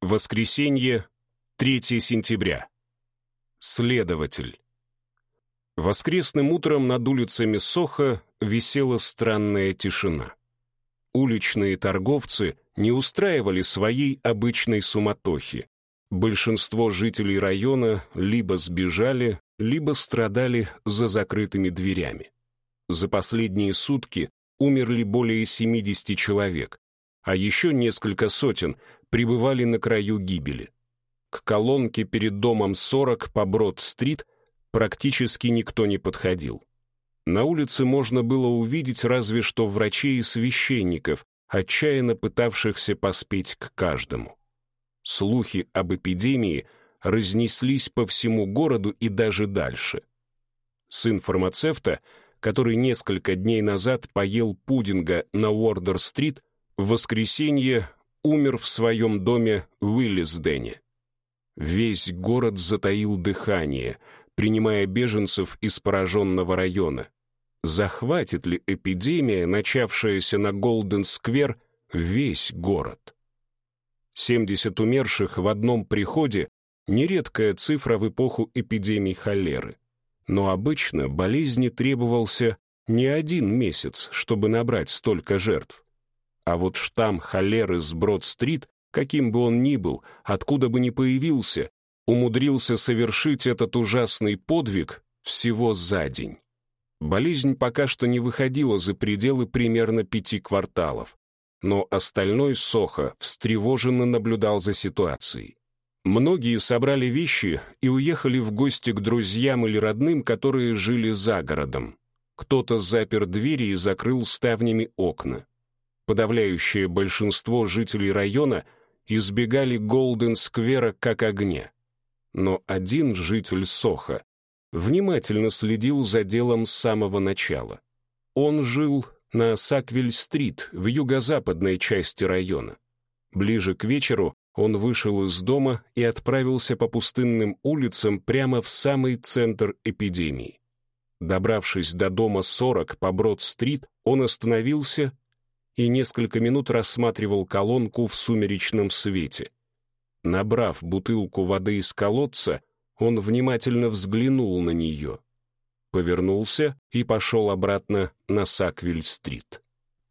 Воскресенье, 3 сентября. Следователь. Воскресным утром над улицами Соха висела странная тишина. Уличные торговцы не устраивали своей обычной суматохи. Большинство жителей района либо сбежали, либо страдали за закрытыми дверями. За последние сутки умерли более 70 человек, а еще несколько сотен пребывали на краю гибели. К колонке перед домом 40 по Брод-стрит практически никто не подходил. На улице можно было увидеть разве что врачей и священников, отчаянно пытавшихся поспеть к каждому. Слухи об эпидемии разнеслись по всему городу и даже дальше. Сын фармацевта, который несколько дней назад поел пудинга на Уордер-стрит, в воскресенье умер в своем доме в Уиллисдене. Весь город затаил дыхание, принимая беженцев из пораженного района захватит ли эпидемия, начавшаяся на Голден-сквер, весь город. 70 умерших в одном приходе — нередкая цифра в эпоху эпидемий холеры. Но обычно болезни требовался не один месяц, чтобы набрать столько жертв. А вот штамм холеры с Брод-стрит, каким бы он ни был, откуда бы ни появился, умудрился совершить этот ужасный подвиг всего за день. Болезнь пока что не выходила за пределы примерно пяти кварталов, но остальной Сохо встревоженно наблюдал за ситуацией. Многие собрали вещи и уехали в гости к друзьям или родным, которые жили за городом. Кто-то запер двери и закрыл ставнями окна. Подавляющее большинство жителей района избегали Голден-сквера как огня. Но один житель Соха внимательно следил за делом с самого начала. Он жил на Саквиль-стрит в юго-западной части района. Ближе к вечеру он вышел из дома и отправился по пустынным улицам прямо в самый центр эпидемии. Добравшись до дома 40 по Брод-стрит, он остановился и несколько минут рассматривал колонку в сумеречном свете. Набрав бутылку воды из колодца, он внимательно взглянул на нее, повернулся и пошел обратно на Саквиль-стрит.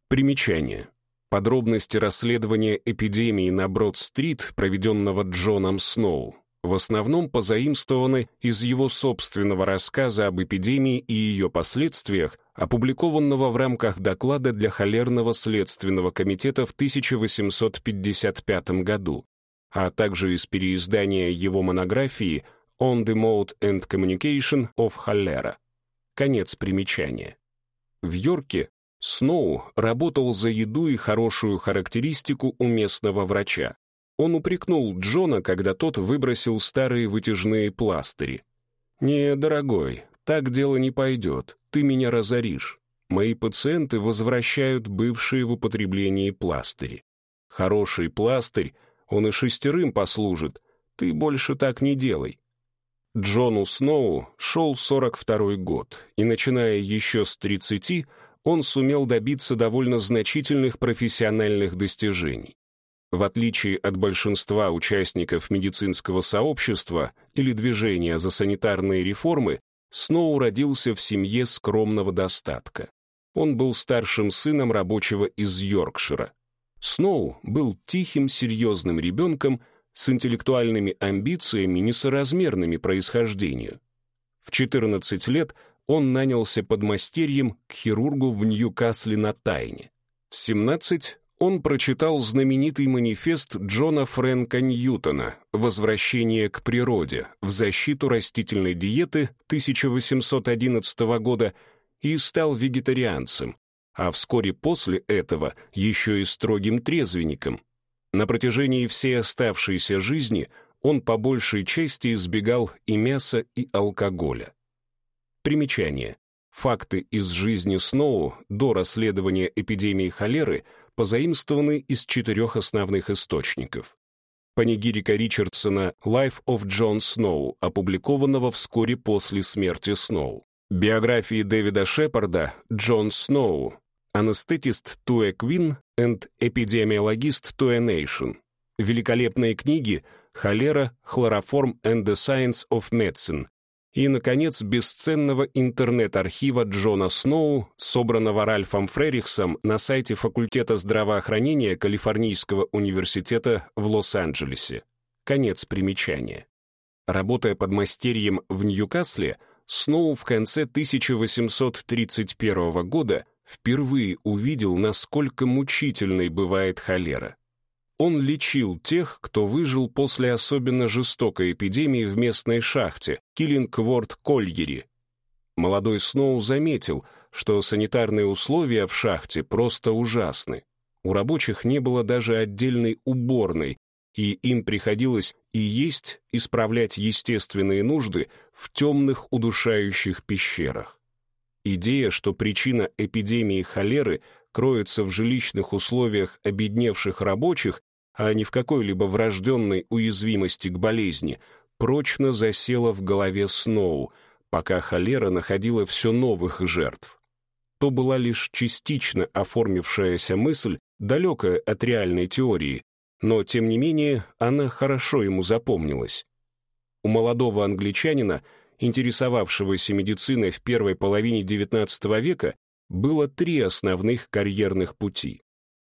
Примечание. Подробности расследования эпидемии на Брод-стрит, проведенного Джоном Сноу, в основном позаимствованы из его собственного рассказа об эпидемии и ее последствиях, опубликованного в рамках доклада для холерного следственного комитета в 1855 году, а также из переиздания его монографии On the Mode and Communication of Холера. Конец примечания. В Йорке Сноу работал за еду и хорошую характеристику у местного врача. Он упрекнул Джона, когда тот выбросил старые вытяжные пластыри. «Не, дорогой, так дело не пойдет, ты меня разоришь. Мои пациенты возвращают бывшие в употреблении пластыри. Хороший пластырь, он и шестерым послужит, ты больше так не делай. Джону Сноу шел 42 год, и, начиная еще с 30, он сумел добиться довольно значительных профессиональных достижений. В отличие от большинства участников медицинского сообщества или движения за санитарные реформы, Сноу родился в семье скромного достатка. Он был старшим сыном рабочего из Йоркшира. Сноу был тихим, серьезным ребенком, с интеллектуальными амбициями, несоразмерными происхождению. В 14 лет он нанялся подмастерьем к хирургу в Ньюкасле на Тайне. В 17 он прочитал знаменитый манифест Джона Фрэнка Ньютона «Возвращение к природе» в защиту растительной диеты 1811 года и стал вегетарианцем, а вскоре после этого еще и строгим трезвенником, на протяжении всей оставшейся жизни он по большей части избегал и мяса, и алкоголя. Примечание. Факты из жизни Сноу до расследования эпидемии холеры позаимствованы из четырех основных источников. Панигирика Ричардсона «Life of John Snow», опубликованного вскоре после смерти Сноу. Биографии Дэвида Шепарда «Джон Сноу», Анестетист to a Queen and Epidemiologist to a Nation. великолепные книги «Холера», «Хлороформ and the Science of Medicine» и, наконец, бесценного интернет-архива Джона Сноу, собранного Ральфом Фрерихсом на сайте факультета здравоохранения Калифорнийского университета в Лос-Анджелесе. Конец примечания. Работая под мастерьем в Ньюкасле, Сноу в конце 1831 года впервые увидел, насколько мучительной бывает холера. Он лечил тех, кто выжил после особенно жестокой эпидемии в местной шахте Киллингворд-Кольгери. Молодой Сноу заметил, что санитарные условия в шахте просто ужасны. У рабочих не было даже отдельной уборной, и им приходилось и есть, исправлять естественные нужды в темных удушающих пещерах. Идея, что причина эпидемии холеры кроется в жилищных условиях обедневших рабочих, а не в какой-либо врожденной уязвимости к болезни, прочно засела в голове Сноу, пока холера находила все новых жертв. То была лишь частично оформившаяся мысль, далекая от реальной теории, но, тем не менее, она хорошо ему запомнилась. У молодого англичанина, интересовавшегося медициной в первой половине XIX века, было три основных карьерных пути.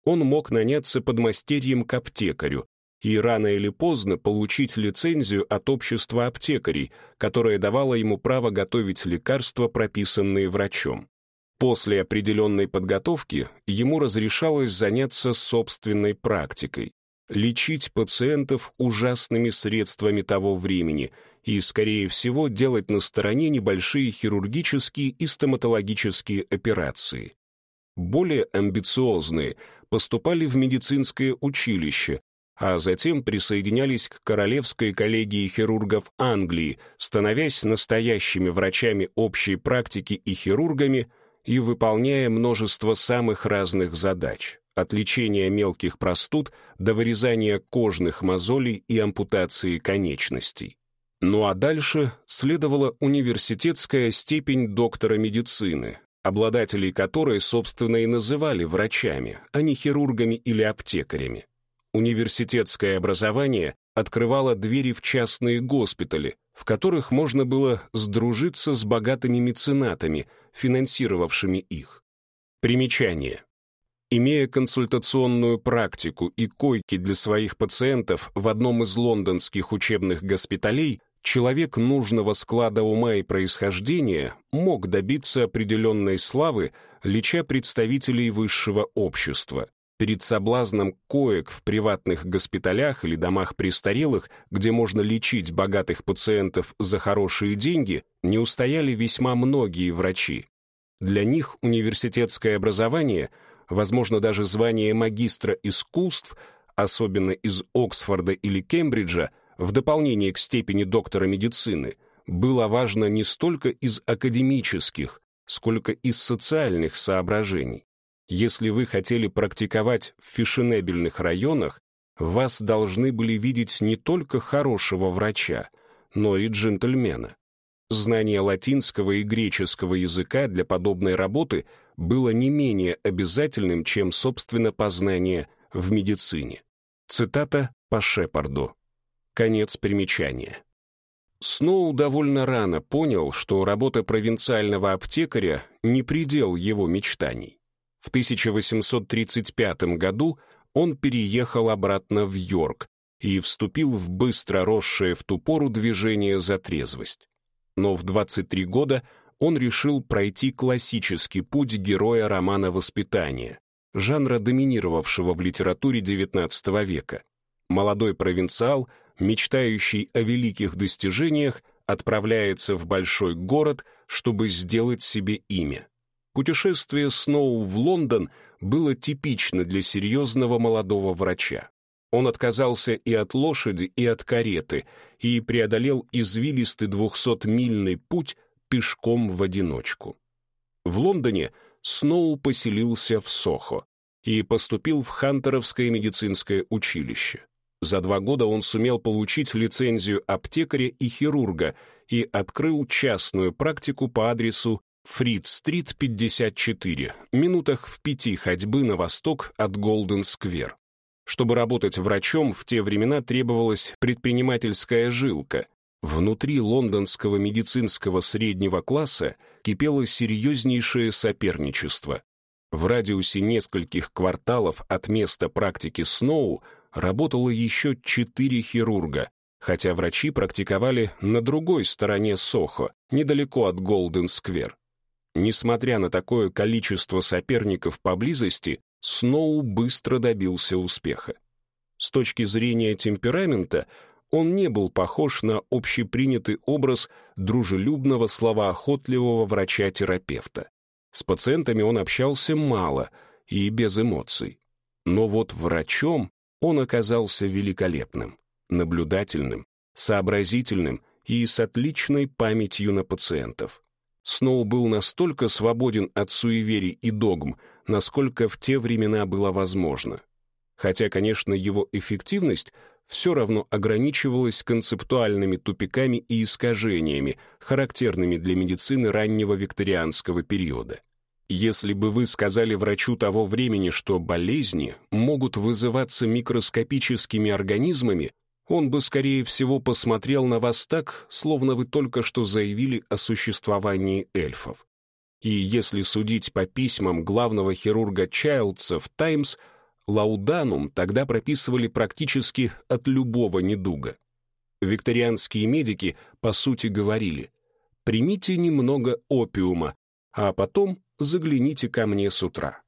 Он мог наняться подмастерьем к аптекарю и рано или поздно получить лицензию от общества аптекарей, которое давало ему право готовить лекарства, прописанные врачом. После определенной подготовки ему разрешалось заняться собственной практикой лечить пациентов ужасными средствами того времени и, скорее всего, делать на стороне небольшие хирургические и стоматологические операции. Более амбициозные поступали в медицинское училище, а затем присоединялись к Королевской коллегии хирургов Англии, становясь настоящими врачами общей практики и хирургами и выполняя множество самых разных задач от лечения мелких простуд до вырезания кожных мозолей и ампутации конечностей. Ну а дальше следовала университетская степень доктора медицины, обладателей которой, собственно, и называли врачами, а не хирургами или аптекарями. Университетское образование открывало двери в частные госпитали, в которых можно было сдружиться с богатыми меценатами, финансировавшими их. Примечание. Имея консультационную практику и койки для своих пациентов в одном из лондонских учебных госпиталей, человек нужного склада ума и происхождения мог добиться определенной славы, леча представителей высшего общества. Перед соблазном коек в приватных госпиталях или домах престарелых, где можно лечить богатых пациентов за хорошие деньги, не устояли весьма многие врачи. Для них университетское образование — возможно, даже звание магистра искусств, особенно из Оксфорда или Кембриджа, в дополнение к степени доктора медицины, было важно не столько из академических, сколько из социальных соображений. Если вы хотели практиковать в фешенебельных районах, вас должны были видеть не только хорошего врача, но и джентльмена. Знание латинского и греческого языка для подобной работы было не менее обязательным, чем, собственно, познание в медицине. Цитата по Шепарду. Конец примечания. Сноу довольно рано понял, что работа провинциального аптекаря не предел его мечтаний. В 1835 году он переехал обратно в Йорк и вступил в быстро росшее в ту пору движение за трезвость но в 23 года он решил пройти классический путь героя романа «Воспитание», жанра, доминировавшего в литературе XIX века. Молодой провинциал, мечтающий о великих достижениях, отправляется в большой город, чтобы сделать себе имя. Путешествие Сноу в Лондон было типично для серьезного молодого врача. Он отказался и от лошади, и от кареты, и преодолел извилистый двухсотмильный путь пешком в одиночку. В Лондоне Сноу поселился в Сохо и поступил в Хантеровское медицинское училище. За два года он сумел получить лицензию аптекаря и хирурга и открыл частную практику по адресу Фрид-стрит, 54, минутах в пяти ходьбы на восток от Голден-сквер. Чтобы работать врачом, в те времена требовалась предпринимательская жилка. Внутри лондонского медицинского среднего класса кипело серьезнейшее соперничество. В радиусе нескольких кварталов от места практики Сноу работало еще четыре хирурга, хотя врачи практиковали на другой стороне Сохо, недалеко от Голден-сквер. Несмотря на такое количество соперников поблизости, Сноу быстро добился успеха. С точки зрения темперамента он не был похож на общепринятый образ дружелюбного, словоохотливого врача-терапевта. С пациентами он общался мало и без эмоций. Но вот врачом он оказался великолепным, наблюдательным, сообразительным и с отличной памятью на пациентов. Сноу был настолько свободен от суеверий и догм, насколько в те времена было возможно. Хотя, конечно, его эффективность все равно ограничивалась концептуальными тупиками и искажениями, характерными для медицины раннего викторианского периода. Если бы вы сказали врачу того времени, что болезни могут вызываться микроскопическими организмами, он бы, скорее всего, посмотрел на вас так, словно вы только что заявили о существовании эльфов. И если судить по письмам главного хирурга Чайлдса в «Таймс», лауданум тогда прописывали практически от любого недуга. Викторианские медики, по сути, говорили «примите немного опиума, а потом загляните ко мне с утра».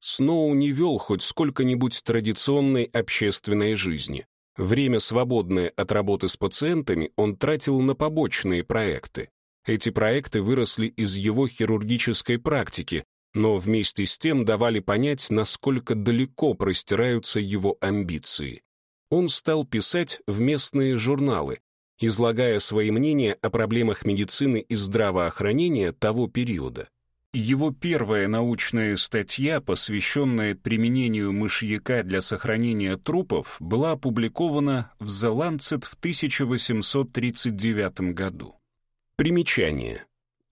Сноу не вел хоть сколько-нибудь традиционной общественной жизни. Время, свободное от работы с пациентами, он тратил на побочные проекты. Эти проекты выросли из его хирургической практики, но вместе с тем давали понять, насколько далеко простираются его амбиции. Он стал писать в местные журналы, излагая свои мнения о проблемах медицины и здравоохранения того периода. Его первая научная статья, посвященная применению мышьяка для сохранения трупов, была опубликована в The Lancet в 1839 году. Примечание.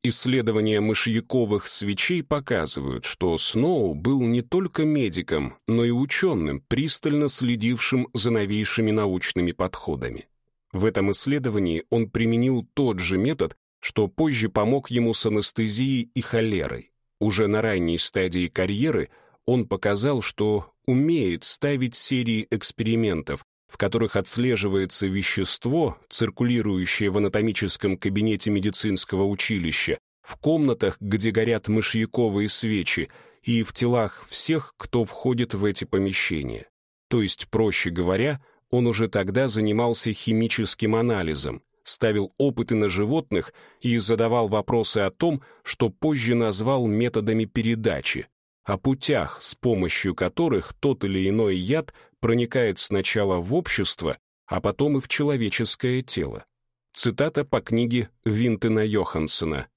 Исследования мышьяковых свечей показывают, что Сноу был не только медиком, но и ученым, пристально следившим за новейшими научными подходами. В этом исследовании он применил тот же метод, что позже помог ему с анестезией и холерой. Уже на ранней стадии карьеры он показал, что умеет ставить серии экспериментов, в которых отслеживается вещество, циркулирующее в анатомическом кабинете медицинского училища, в комнатах, где горят мышьяковые свечи, и в телах всех, кто входит в эти помещения. То есть, проще говоря, он уже тогда занимался химическим анализом, ставил опыты на животных и задавал вопросы о том, что позже назвал методами передачи, о путях, с помощью которых тот или иной яд проникает сначала в общество, а потом и в человеческое тело. Цитата по книге Винтена Йоханссона.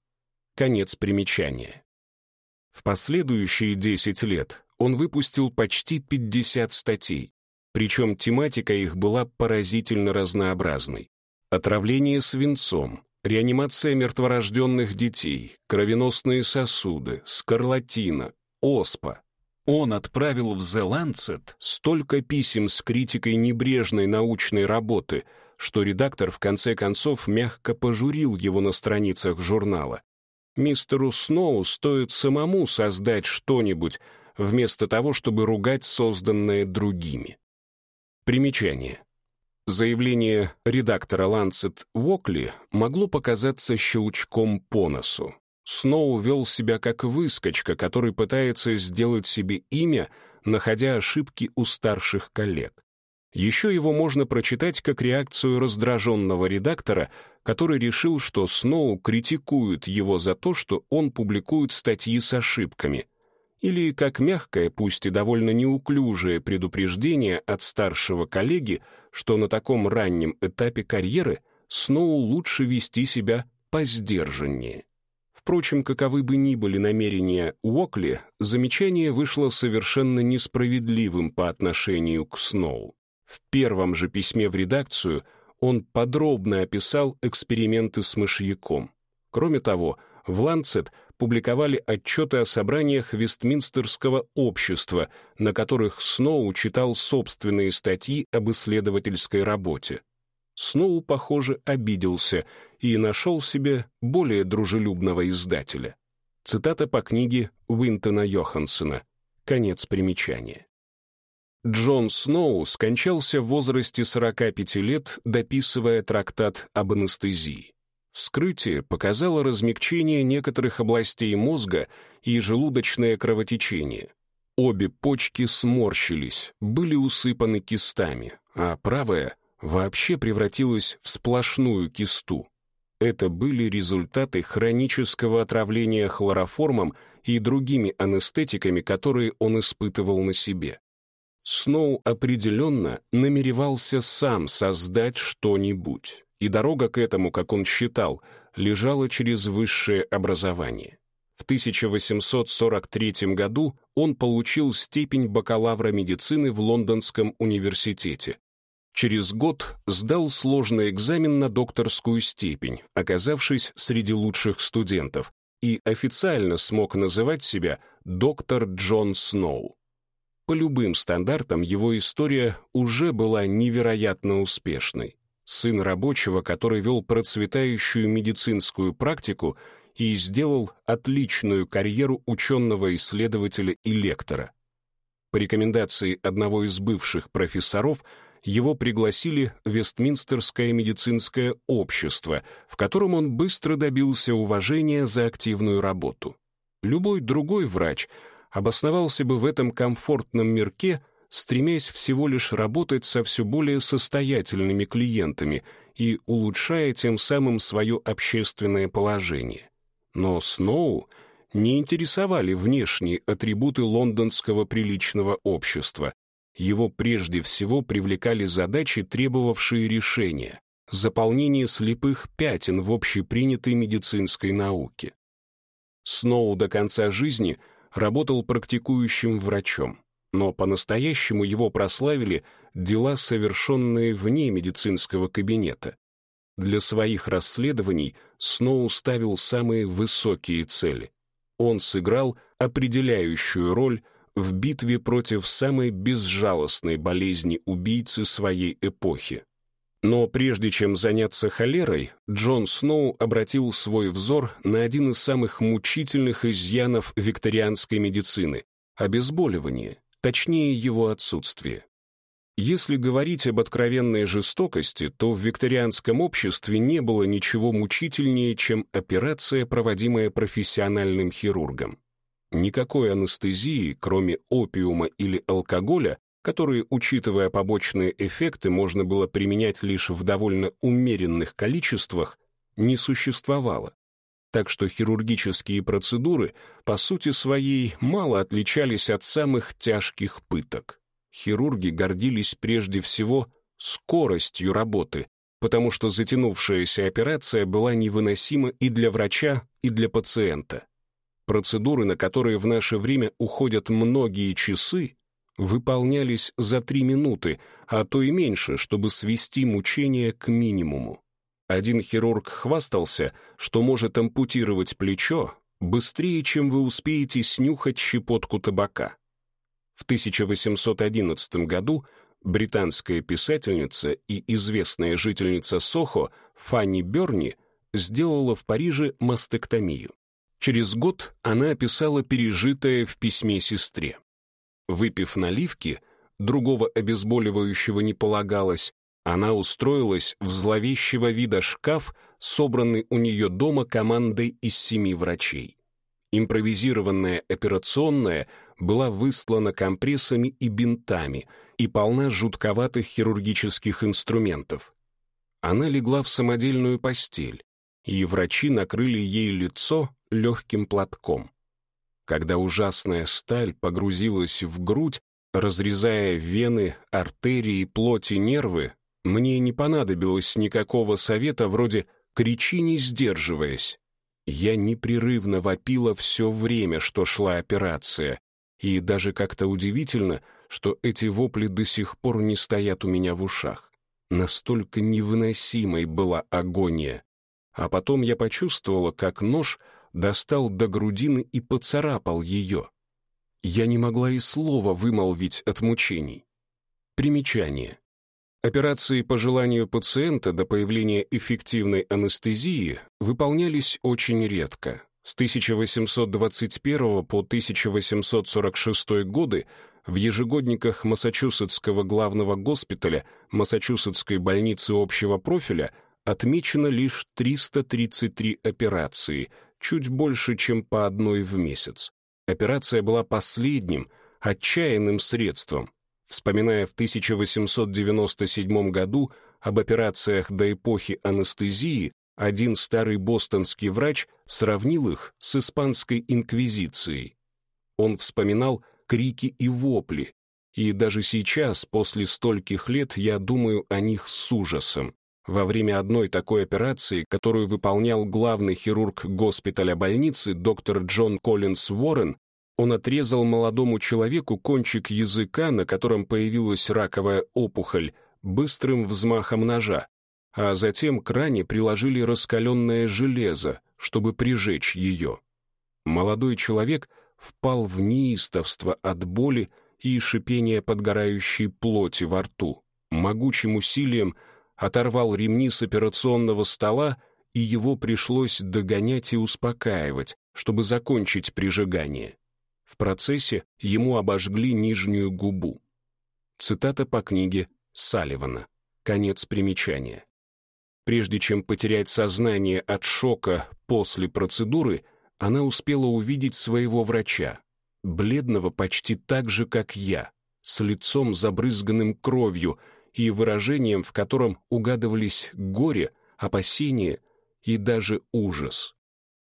Конец примечания. В последующие 10 лет он выпустил почти 50 статей, причем тематика их была поразительно разнообразной. Отравление свинцом, реанимация мертворожденных детей, кровеносные сосуды, скарлатина, оспа. Он отправил в The Lancet столько писем с критикой небрежной научной работы, что редактор в конце концов мягко пожурил его на страницах журнала. Мистеру Сноу стоит самому создать что-нибудь, вместо того, чтобы ругать созданное другими. Примечание. Заявление редактора Lancet Уокли могло показаться щелчком по носу. Сноу вел себя как выскочка, который пытается сделать себе имя, находя ошибки у старших коллег. Еще его можно прочитать как реакцию раздраженного редактора, который решил, что Сноу критикует его за то, что он публикует статьи с ошибками — или как мягкое, пусть и довольно неуклюжее предупреждение от старшего коллеги, что на таком раннем этапе карьеры Сноу лучше вести себя посдержаннее. Впрочем, каковы бы ни были намерения Уокли, замечание вышло совершенно несправедливым по отношению к Сноу. В первом же письме в редакцию он подробно описал эксперименты с мышьяком. Кроме того, в «Ланцет» публиковали отчеты о собраниях Вестминстерского общества, на которых Сноу читал собственные статьи об исследовательской работе. Сноу, похоже, обиделся и нашел себе более дружелюбного издателя. Цитата по книге Уинтона Йохансена. Конец примечания. Джон Сноу скончался в возрасте 45 лет, дописывая трактат об анестезии. Вскрытие показало размягчение некоторых областей мозга и желудочное кровотечение. Обе почки сморщились, были усыпаны кистами, а правая вообще превратилась в сплошную кисту. Это были результаты хронического отравления хлороформом и другими анестетиками, которые он испытывал на себе. Сноу определенно намеревался сам создать что-нибудь, и дорога к этому, как он считал, лежала через высшее образование. В 1843 году он получил степень бакалавра медицины в Лондонском университете. Через год сдал сложный экзамен на докторскую степень, оказавшись среди лучших студентов, и официально смог называть себя доктор Джон Сноу. По любым стандартам его история уже была невероятно успешной. Сын рабочего, который вел процветающую медицинскую практику и сделал отличную карьеру ученого-исследователя и лектора. По рекомендации одного из бывших профессоров его пригласили в Вестминстерское медицинское общество, в котором он быстро добился уважения за активную работу. Любой другой врач — обосновался бы в этом комфортном мирке, стремясь всего лишь работать со все более состоятельными клиентами и улучшая тем самым свое общественное положение. Но Сноу не интересовали внешние атрибуты лондонского приличного общества. Его прежде всего привлекали задачи, требовавшие решения, заполнение слепых пятен в общепринятой медицинской науке. Сноу до конца жизни – работал практикующим врачом, но по-настоящему его прославили дела, совершенные вне медицинского кабинета. Для своих расследований Сноу ставил самые высокие цели. Он сыграл определяющую роль в битве против самой безжалостной болезни убийцы своей эпохи но прежде чем заняться холерой, Джон Сноу обратил свой взор на один из самых мучительных изъянов викторианской медицины — обезболивание, точнее его отсутствие. Если говорить об откровенной жестокости, то в викторианском обществе не было ничего мучительнее, чем операция, проводимая профессиональным хирургом. Никакой анестезии, кроме опиума или алкоголя, которые, учитывая побочные эффекты, можно было применять лишь в довольно умеренных количествах, не существовало. Так что хирургические процедуры, по сути своей, мало отличались от самых тяжких пыток. Хирурги гордились прежде всего скоростью работы, потому что затянувшаяся операция была невыносима и для врача, и для пациента. Процедуры, на которые в наше время уходят многие часы, выполнялись за три минуты, а то и меньше, чтобы свести мучения к минимуму. Один хирург хвастался, что может ампутировать плечо быстрее, чем вы успеете снюхать щепотку табака. В 1811 году британская писательница и известная жительница Сохо Фанни Берни сделала в Париже мастектомию. Через год она описала пережитое в письме сестре. Выпив наливки, другого обезболивающего не полагалось, она устроилась в зловещего вида шкаф, собранный у нее дома командой из семи врачей. Импровизированная операционная была выслана компрессами и бинтами и полна жутковатых хирургических инструментов. Она легла в самодельную постель, и врачи накрыли ей лицо легким платком когда ужасная сталь погрузилась в грудь, разрезая вены, артерии, плоть и нервы, мне не понадобилось никакого совета вроде «кричи, не сдерживаясь». Я непрерывно вопила все время, что шла операция, и даже как-то удивительно, что эти вопли до сих пор не стоят у меня в ушах. Настолько невыносимой была агония. А потом я почувствовала, как нож достал до грудины и поцарапал ее. Я не могла и слова вымолвить от мучений. Примечание. Операции по желанию пациента до появления эффективной анестезии выполнялись очень редко. С 1821 по 1846 годы в ежегодниках Массачусетского главного госпиталя Массачусетской больницы общего профиля отмечено лишь 333 операции, чуть больше, чем по одной в месяц. Операция была последним, отчаянным средством. Вспоминая в 1897 году об операциях до эпохи анестезии, один старый бостонский врач сравнил их с испанской инквизицией. Он вспоминал крики и вопли, и даже сейчас, после стольких лет, я думаю о них с ужасом. Во время одной такой операции, которую выполнял главный хирург госпиталя больницы доктор Джон Коллинс Уоррен, он отрезал молодому человеку кончик языка, на котором появилась раковая опухоль, быстрым взмахом ножа, а затем к ране приложили раскаленное железо, чтобы прижечь ее. Молодой человек впал в неистовство от боли и шипения подгорающей плоти во рту. Могучим усилием оторвал ремни с операционного стола, и его пришлось догонять и успокаивать, чтобы закончить прижигание. В процессе ему обожгли нижнюю губу. Цитата по книге Салливана. Конец примечания. Прежде чем потерять сознание от шока после процедуры, она успела увидеть своего врача, бледного почти так же, как я, с лицом забрызганным кровью и выражением, в котором угадывались горе, опасение и даже ужас.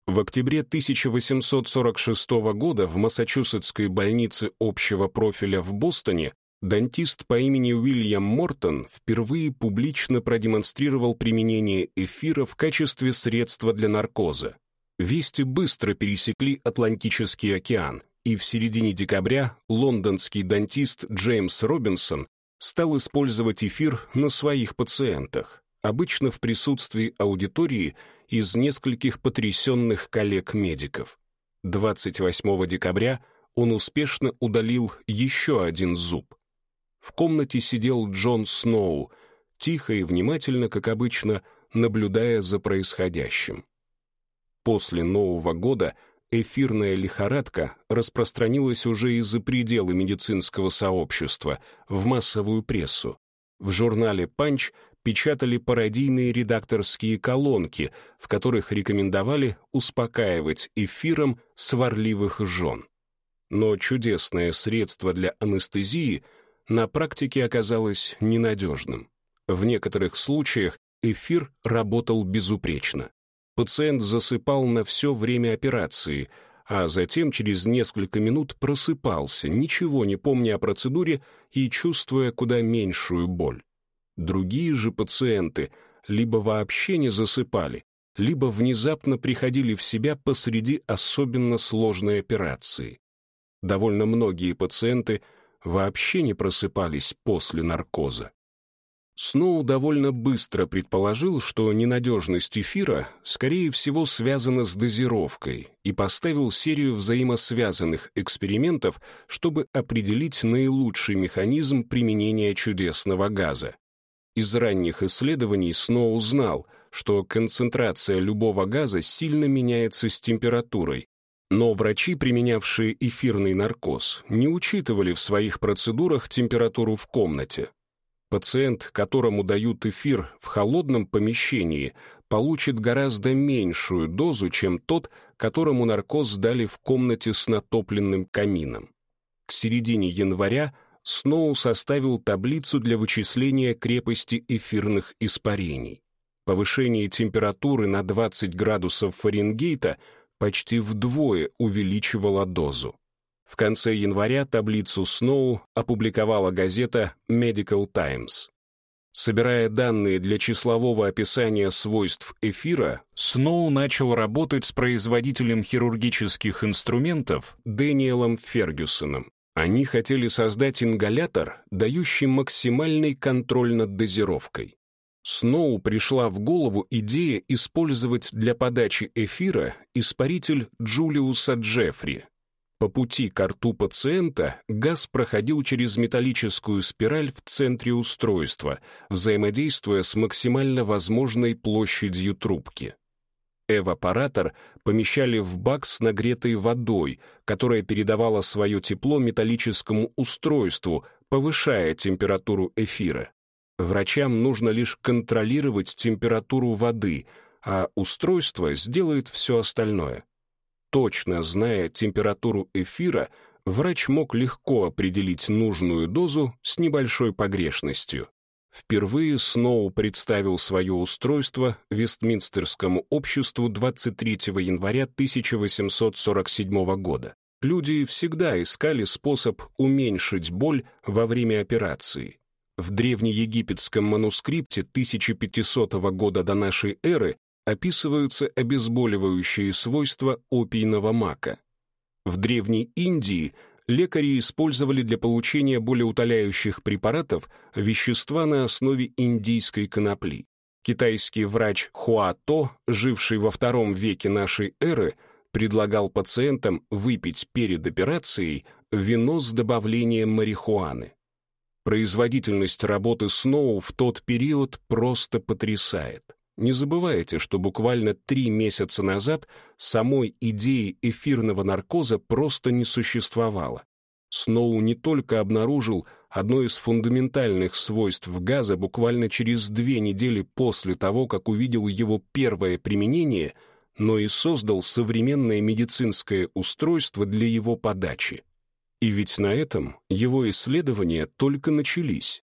В октябре 1846 года в Массачусетской больнице общего профиля в Бостоне дантист по имени Уильям Мортон впервые публично продемонстрировал применение эфира в качестве средства для наркоза. Вести быстро пересекли Атлантический океан, и в середине декабря лондонский дантист Джеймс Робинсон стал использовать эфир на своих пациентах, обычно в присутствии аудитории из нескольких потрясенных коллег-медиков. 28 декабря он успешно удалил еще один зуб. В комнате сидел Джон Сноу, тихо и внимательно, как обычно, наблюдая за происходящим. После Нового года эфирная лихорадка распространилась уже и за пределы медицинского сообщества, в массовую прессу. В журнале «Панч» печатали пародийные редакторские колонки, в которых рекомендовали успокаивать эфиром сварливых жен. Но чудесное средство для анестезии — на практике оказалось ненадежным. В некоторых случаях эфир работал безупречно. Пациент засыпал на все время операции, а затем через несколько минут просыпался, ничего не помня о процедуре и чувствуя куда меньшую боль. Другие же пациенты либо вообще не засыпали, либо внезапно приходили в себя посреди особенно сложной операции. Довольно многие пациенты – вообще не просыпались после наркоза. Сноу довольно быстро предположил, что ненадежность эфира, скорее всего, связана с дозировкой, и поставил серию взаимосвязанных экспериментов, чтобы определить наилучший механизм применения чудесного газа. Из ранних исследований Сноу знал, что концентрация любого газа сильно меняется с температурой, но врачи, применявшие эфирный наркоз, не учитывали в своих процедурах температуру в комнате. Пациент, которому дают эфир в холодном помещении, получит гораздо меньшую дозу, чем тот, которому наркоз дали в комнате с натопленным камином. К середине января Сноу составил таблицу для вычисления крепости эфирных испарений. Повышение температуры на 20 градусов Фаренгейта – почти вдвое увеличивала дозу. В конце января таблицу Сноу опубликовала газета Medical Times. Собирая данные для числового описания свойств эфира, Сноу начал работать с производителем хирургических инструментов Дэниелом Фергюсоном. Они хотели создать ингалятор, дающий максимальный контроль над дозировкой. Сноу пришла в голову идея использовать для подачи эфира испаритель Джулиуса Джеффри. По пути к рту пациента газ проходил через металлическую спираль в центре устройства, взаимодействуя с максимально возможной площадью трубки. Эвапоратор помещали в бак с нагретой водой, которая передавала свое тепло металлическому устройству, повышая температуру эфира. Врачам нужно лишь контролировать температуру воды, а устройство сделает все остальное. Точно зная температуру эфира, врач мог легко определить нужную дозу с небольшой погрешностью. Впервые Сноу представил свое устройство Вестминстерскому обществу 23 января 1847 года. Люди всегда искали способ уменьшить боль во время операции. В древнеегипетском манускрипте 1500 года до нашей эры описываются обезболивающие свойства опийного мака. В Древней Индии лекари использовали для получения болеутоляющих препаратов вещества на основе индийской конопли. Китайский врач Хуато, живший во втором веке нашей эры, предлагал пациентам выпить перед операцией вино с добавлением марихуаны. Производительность работы Сноу в тот период просто потрясает. Не забывайте, что буквально три месяца назад самой идеи эфирного наркоза просто не существовало. Сноу не только обнаружил одно из фундаментальных свойств газа буквально через две недели после того, как увидел его первое применение, но и создал современное медицинское устройство для его подачи. И ведь на этом его исследования только начались.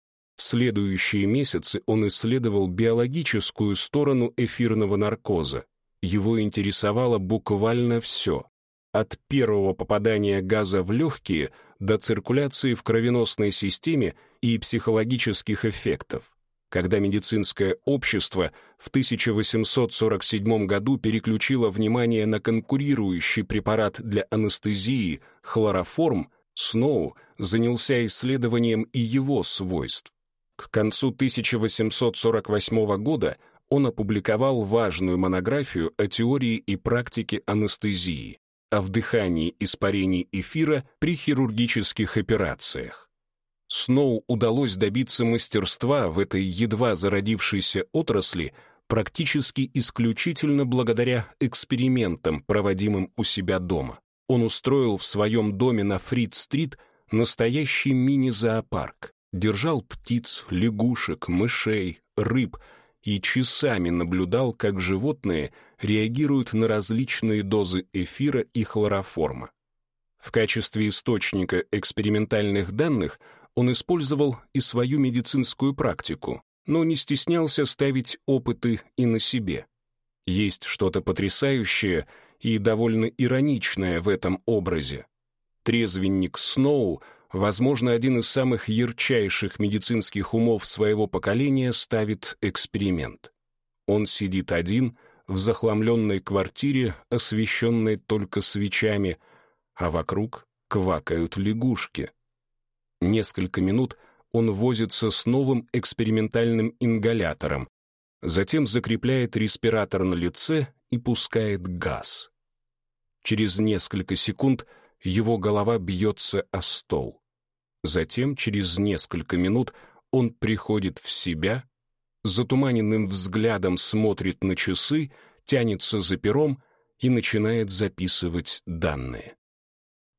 Следующие месяцы он исследовал биологическую сторону эфирного наркоза. Его интересовало буквально все. От первого попадания газа в легкие до циркуляции в кровеносной системе и психологических эффектов. Когда медицинское общество в 1847 году переключило внимание на конкурирующий препарат для анестезии хлороформ, Сноу занялся исследованием и его свойств. К концу 1848 года он опубликовал важную монографию о теории и практике анестезии, о вдыхании испарений эфира при хирургических операциях. Сноу удалось добиться мастерства в этой едва зародившейся отрасли практически исключительно благодаря экспериментам, проводимым у себя дома он устроил в своем доме на Фрид-стрит настоящий мини-зоопарк, держал птиц, лягушек, мышей, рыб и часами наблюдал, как животные реагируют на различные дозы эфира и хлороформа. В качестве источника экспериментальных данных он использовал и свою медицинскую практику, но не стеснялся ставить опыты и на себе. Есть что-то потрясающее и довольно ироничное в этом образе. Трезвенник Сноу, возможно, один из самых ярчайших медицинских умов своего поколения, ставит эксперимент. Он сидит один в захламленной квартире, освещенной только свечами, а вокруг квакают лягушки. Несколько минут он возится с новым экспериментальным ингалятором, затем закрепляет респиратор на лице и пускает газ. Через несколько секунд его голова бьется о стол. Затем, через несколько минут, он приходит в себя, затуманенным взглядом смотрит на часы, тянется за пером и начинает записывать данные.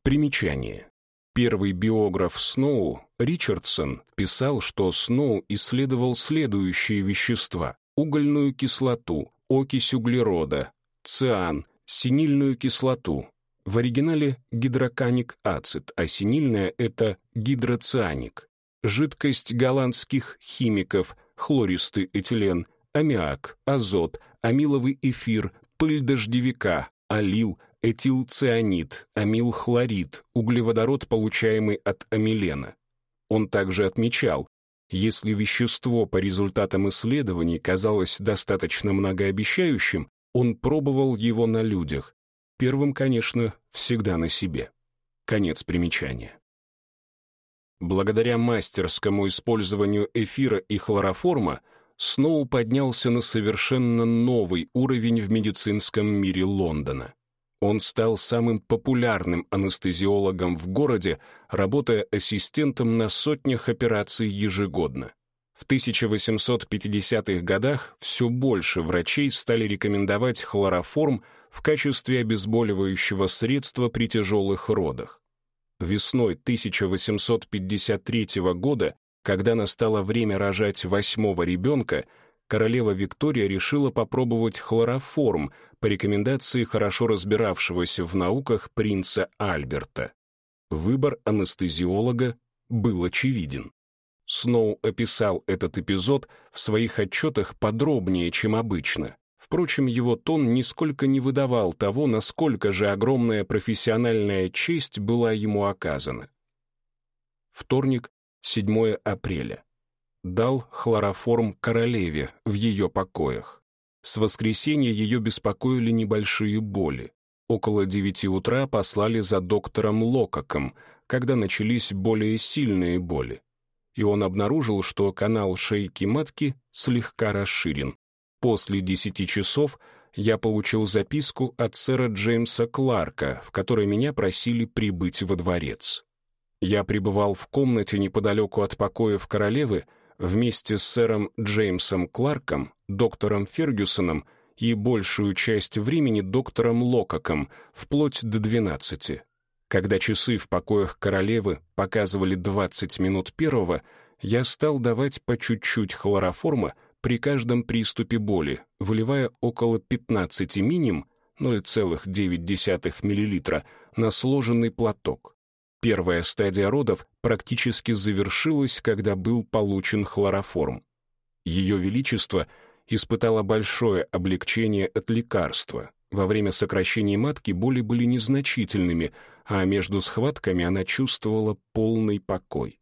Примечание. Первый биограф Сноу, Ричардсон, писал, что Сноу исследовал следующие вещества — угольную кислоту, окись углерода, циан, синильную кислоту. В оригинале гидроканик ацид, а синильная — это гидроцианик. Жидкость голландских химиков, хлористый этилен, аммиак, азот, амиловый эфир, пыль дождевика, алил, этилцеанид, амилхлорид, углеводород, получаемый от амилена. Он также отмечал, если вещество по результатам исследований казалось достаточно многообещающим, он пробовал его на людях. Первым, конечно, всегда на себе. Конец примечания. Благодаря мастерскому использованию эфира и хлороформа Сноу поднялся на совершенно новый уровень в медицинском мире Лондона. Он стал самым популярным анестезиологом в городе, работая ассистентом на сотнях операций ежегодно. В 1850-х годах все больше врачей стали рекомендовать хлороформ в качестве обезболивающего средства при тяжелых родах. Весной 1853 года, когда настало время рожать восьмого ребенка, королева Виктория решила попробовать хлороформ по рекомендации хорошо разбиравшегося в науках принца Альберта. Выбор анестезиолога был очевиден. Сноу описал этот эпизод в своих отчетах подробнее, чем обычно. Впрочем, его тон нисколько не выдавал того, насколько же огромная профессиональная честь была ему оказана. Вторник, 7 апреля. Дал хлороформ королеве в ее покоях. С воскресенья ее беспокоили небольшие боли. Около девяти утра послали за доктором Лококом, когда начались более сильные боли. И он обнаружил, что канал шейки матки слегка расширен. После десяти часов я получил записку от сэра Джеймса Кларка, в которой меня просили прибыть во дворец. Я пребывал в комнате неподалеку от покоев королевы вместе с сэром Джеймсом Кларком, доктором Фергюсоном и большую часть времени доктором Лококом, вплоть до двенадцати. Когда часы в покоях королевы показывали двадцать минут первого, я стал давать по чуть-чуть хлороформа при каждом приступе боли, выливая около 15 миним 0,9 мл на сложенный платок. Первая стадия родов практически завершилась, когда был получен хлороформ. Ее Величество испытало большое облегчение от лекарства. Во время сокращения матки боли были незначительными, а между схватками она чувствовала полный покой.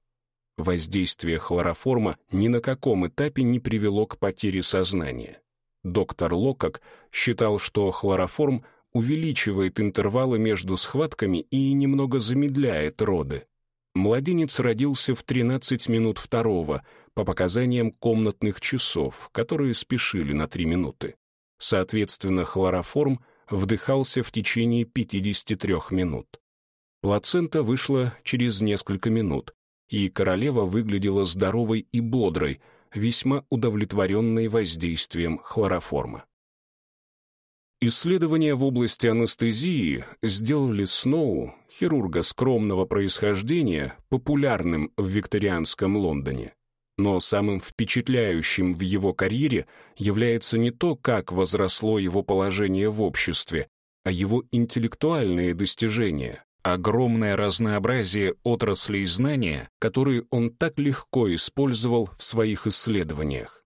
Воздействие хлороформа ни на каком этапе не привело к потере сознания. Доктор Локок считал, что хлороформ увеличивает интервалы между схватками и немного замедляет роды. Младенец родился в 13 минут второго, по показаниям комнатных часов, которые спешили на 3 минуты. Соответственно, хлороформ вдыхался в течение 53 минут. Плацента вышла через несколько минут, и королева выглядела здоровой и бодрой, весьма удовлетворенной воздействием хлороформа. Исследования в области анестезии сделали Сноу, хирурга скромного происхождения, популярным в викторианском Лондоне. Но самым впечатляющим в его карьере является не то, как возросло его положение в обществе, а его интеллектуальные достижения, огромное разнообразие отраслей знания, которые он так легко использовал в своих исследованиях.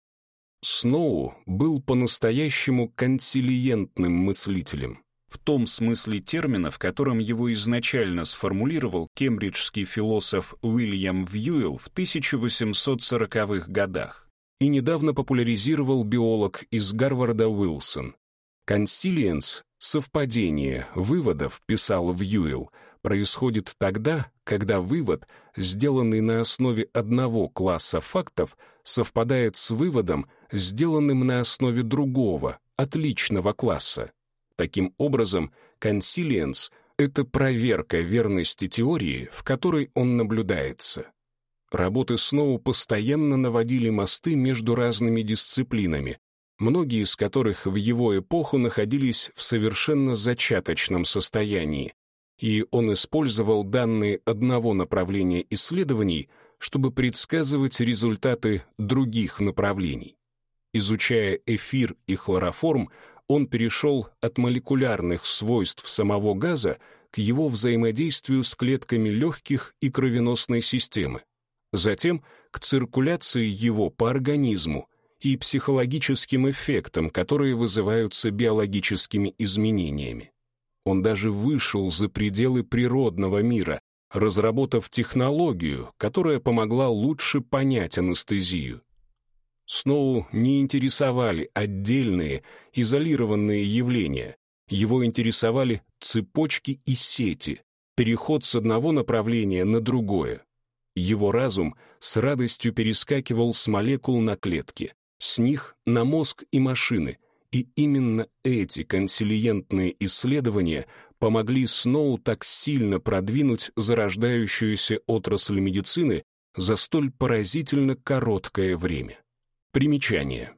Сноу был по-настоящему консилиентным мыслителем, в том смысле термина, в котором его изначально сформулировал кембриджский философ Уильям Вьюэлл в 1840-х годах и недавно популяризировал биолог из Гарварда Уилсон. Консилиенс — совпадение выводов, писал Вьюэлл, происходит тогда, когда вывод, сделанный на основе одного класса фактов, совпадает с выводом, сделанным на основе другого, отличного класса. Таким образом, консилиенс — это проверка верности теории, в которой он наблюдается. Работы Сноу постоянно наводили мосты между разными дисциплинами, многие из которых в его эпоху находились в совершенно зачаточном состоянии, и он использовал данные одного направления исследований, чтобы предсказывать результаты других направлений. Изучая эфир и хлороформ, он перешел от молекулярных свойств самого газа к его взаимодействию с клетками легких и кровеносной системы, затем к циркуляции его по организму и психологическим эффектам, которые вызываются биологическими изменениями. Он даже вышел за пределы природного мира, разработав технологию, которая помогла лучше понять анестезию. Сноу не интересовали отдельные, изолированные явления. Его интересовали цепочки и сети, переход с одного направления на другое. Его разум с радостью перескакивал с молекул на клетки, с них на мозг и машины, и именно эти консилиентные исследования помогли Сноу так сильно продвинуть зарождающуюся отрасль медицины за столь поразительно короткое время. Примечание.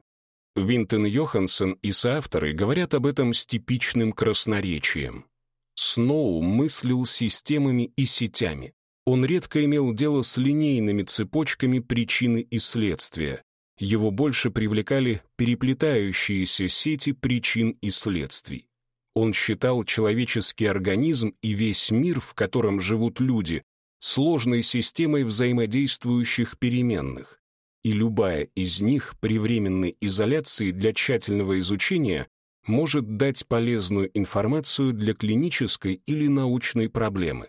Винтон Йоханссон и соавторы говорят об этом с типичным красноречием. Сноу мыслил системами и сетями. Он редко имел дело с линейными цепочками причины и следствия. Его больше привлекали переплетающиеся сети причин и следствий. Он считал человеческий организм и весь мир, в котором живут люди, сложной системой взаимодействующих переменных, и любая из них при временной изоляции для тщательного изучения может дать полезную информацию для клинической или научной проблемы,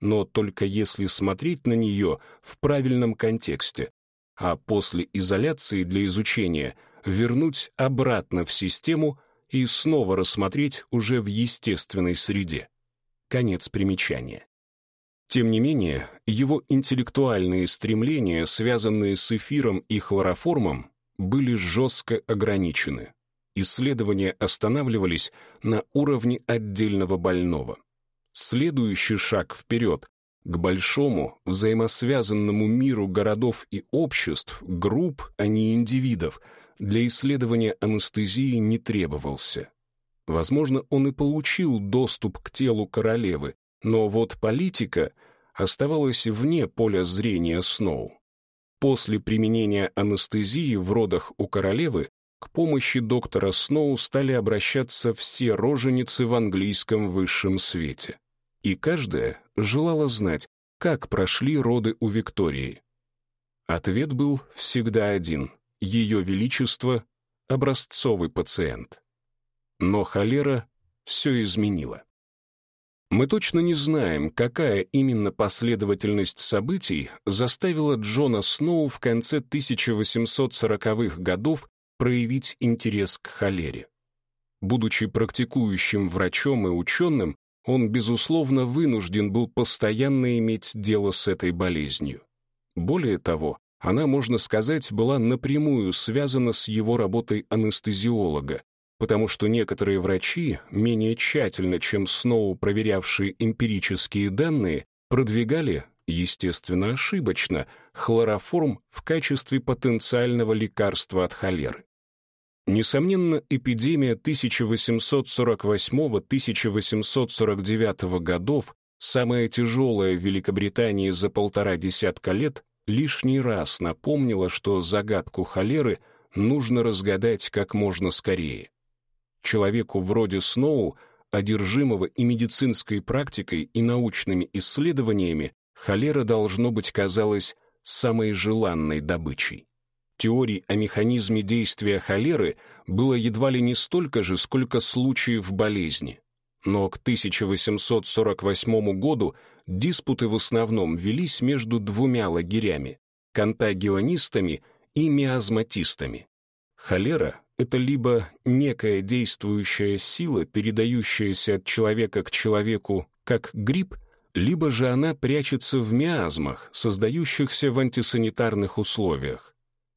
но только если смотреть на нее в правильном контексте, а после изоляции для изучения вернуть обратно в систему и снова рассмотреть уже в естественной среде. Конец примечания. Тем не менее, его интеллектуальные стремления, связанные с эфиром и хлороформом, были жестко ограничены. Исследования останавливались на уровне отдельного больного. Следующий шаг вперед к большому, взаимосвязанному миру городов и обществ, групп, а не индивидов, для исследования анестезии не требовался. Возможно, он и получил доступ к телу королевы, но вот политика оставалась вне поля зрения Сноу. После применения анестезии в родах у королевы к помощи доктора Сноу стали обращаться все роженицы в английском высшем свете. И каждая желала знать, как прошли роды у Виктории. Ответ был всегда один — Ее Величество — образцовый пациент. Но холера все изменила. Мы точно не знаем, какая именно последовательность событий заставила Джона Сноу в конце 1840-х годов проявить интерес к холере. Будучи практикующим врачом и ученым, он, безусловно, вынужден был постоянно иметь дело с этой болезнью. Более того, она, можно сказать, была напрямую связана с его работой анестезиолога, потому что некоторые врачи, менее тщательно, чем Сноу проверявшие эмпирические данные, продвигали, естественно ошибочно, хлороформ в качестве потенциального лекарства от холеры. Несомненно, эпидемия 1848-1849 годов, самая тяжелая в Великобритании за полтора десятка лет, лишний раз напомнила, что загадку холеры нужно разгадать как можно скорее человеку вроде Сноу, одержимого и медицинской практикой, и научными исследованиями, холера, должно быть, казалась самой желанной добычей. Теорий о механизме действия холеры было едва ли не столько же, сколько случаев болезни. Но к 1848 году диспуты в основном велись между двумя лагерями — контагионистами и миазматистами. Холера это либо некая действующая сила, передающаяся от человека к человеку, как грипп, либо же она прячется в миазмах, создающихся в антисанитарных условиях.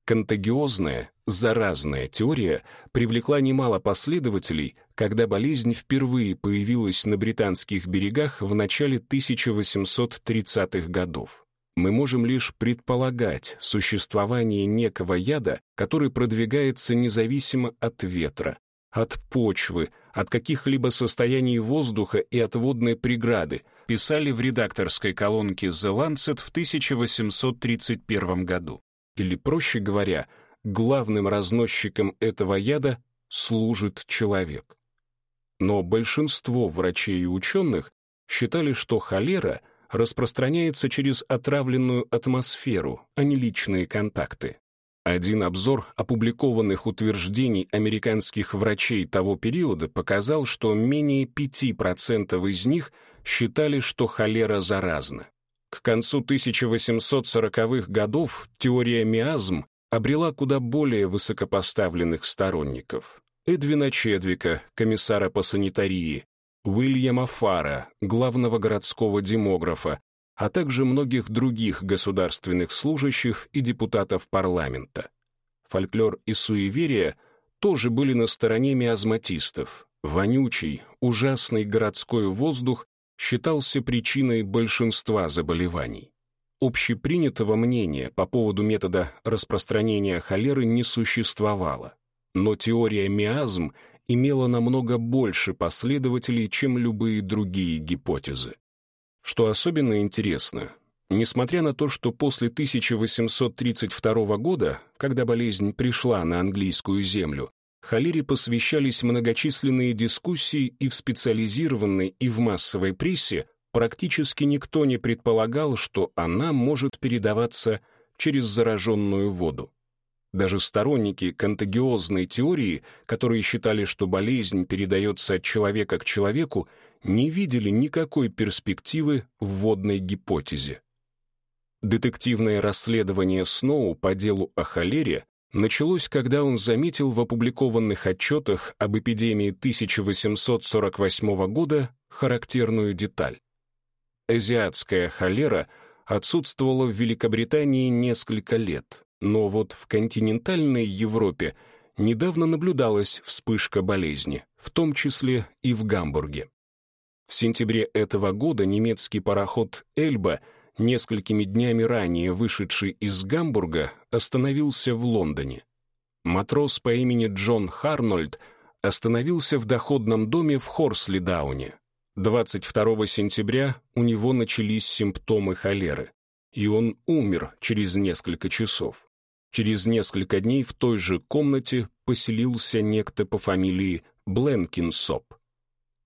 Контагиозная, заразная теория привлекла немало последователей, когда болезнь впервые появилась на британских берегах в начале 1830-х годов мы можем лишь предполагать существование некого яда, который продвигается независимо от ветра, от почвы, от каких-либо состояний воздуха и от водной преграды, писали в редакторской колонке The Lancet в 1831 году. Или, проще говоря, главным разносчиком этого яда служит человек. Но большинство врачей и ученых считали, что холера — распространяется через отравленную атмосферу, а не личные контакты. Один обзор опубликованных утверждений американских врачей того периода показал, что менее 5% из них считали, что холера заразна. К концу 1840-х годов теория миазм обрела куда более высокопоставленных сторонников. Эдвина Чедвика, комиссара по санитарии, Уильяма Фара, главного городского демографа, а также многих других государственных служащих и депутатов парламента. фольклор и суеверия тоже были на стороне миазматистов. Вонючий, ужасный городской воздух считался причиной большинства заболеваний. Общепринятого мнения по поводу метода распространения холеры не существовало, но теория миазм имела намного больше последователей, чем любые другие гипотезы. Что особенно интересно, несмотря на то, что после 1832 года, когда болезнь пришла на английскую землю, холере посвящались многочисленные дискуссии и в специализированной, и в массовой прессе, практически никто не предполагал, что она может передаваться через зараженную воду. Даже сторонники контагиозной теории, которые считали, что болезнь передается от человека к человеку, не видели никакой перспективы в водной гипотезе. Детективное расследование Сноу по делу о холере началось, когда он заметил в опубликованных отчетах об эпидемии 1848 года характерную деталь. Азиатская холера отсутствовала в Великобритании несколько лет, но вот в континентальной Европе недавно наблюдалась вспышка болезни, в том числе и в Гамбурге. В сентябре этого года немецкий пароход «Эльба», несколькими днями ранее вышедший из Гамбурга, остановился в Лондоне. Матрос по имени Джон Харнольд остановился в доходном доме в Хорслидауне. 22 сентября у него начались симптомы холеры, и он умер через несколько часов. Через несколько дней в той же комнате поселился некто по фамилии Бленкинсоп.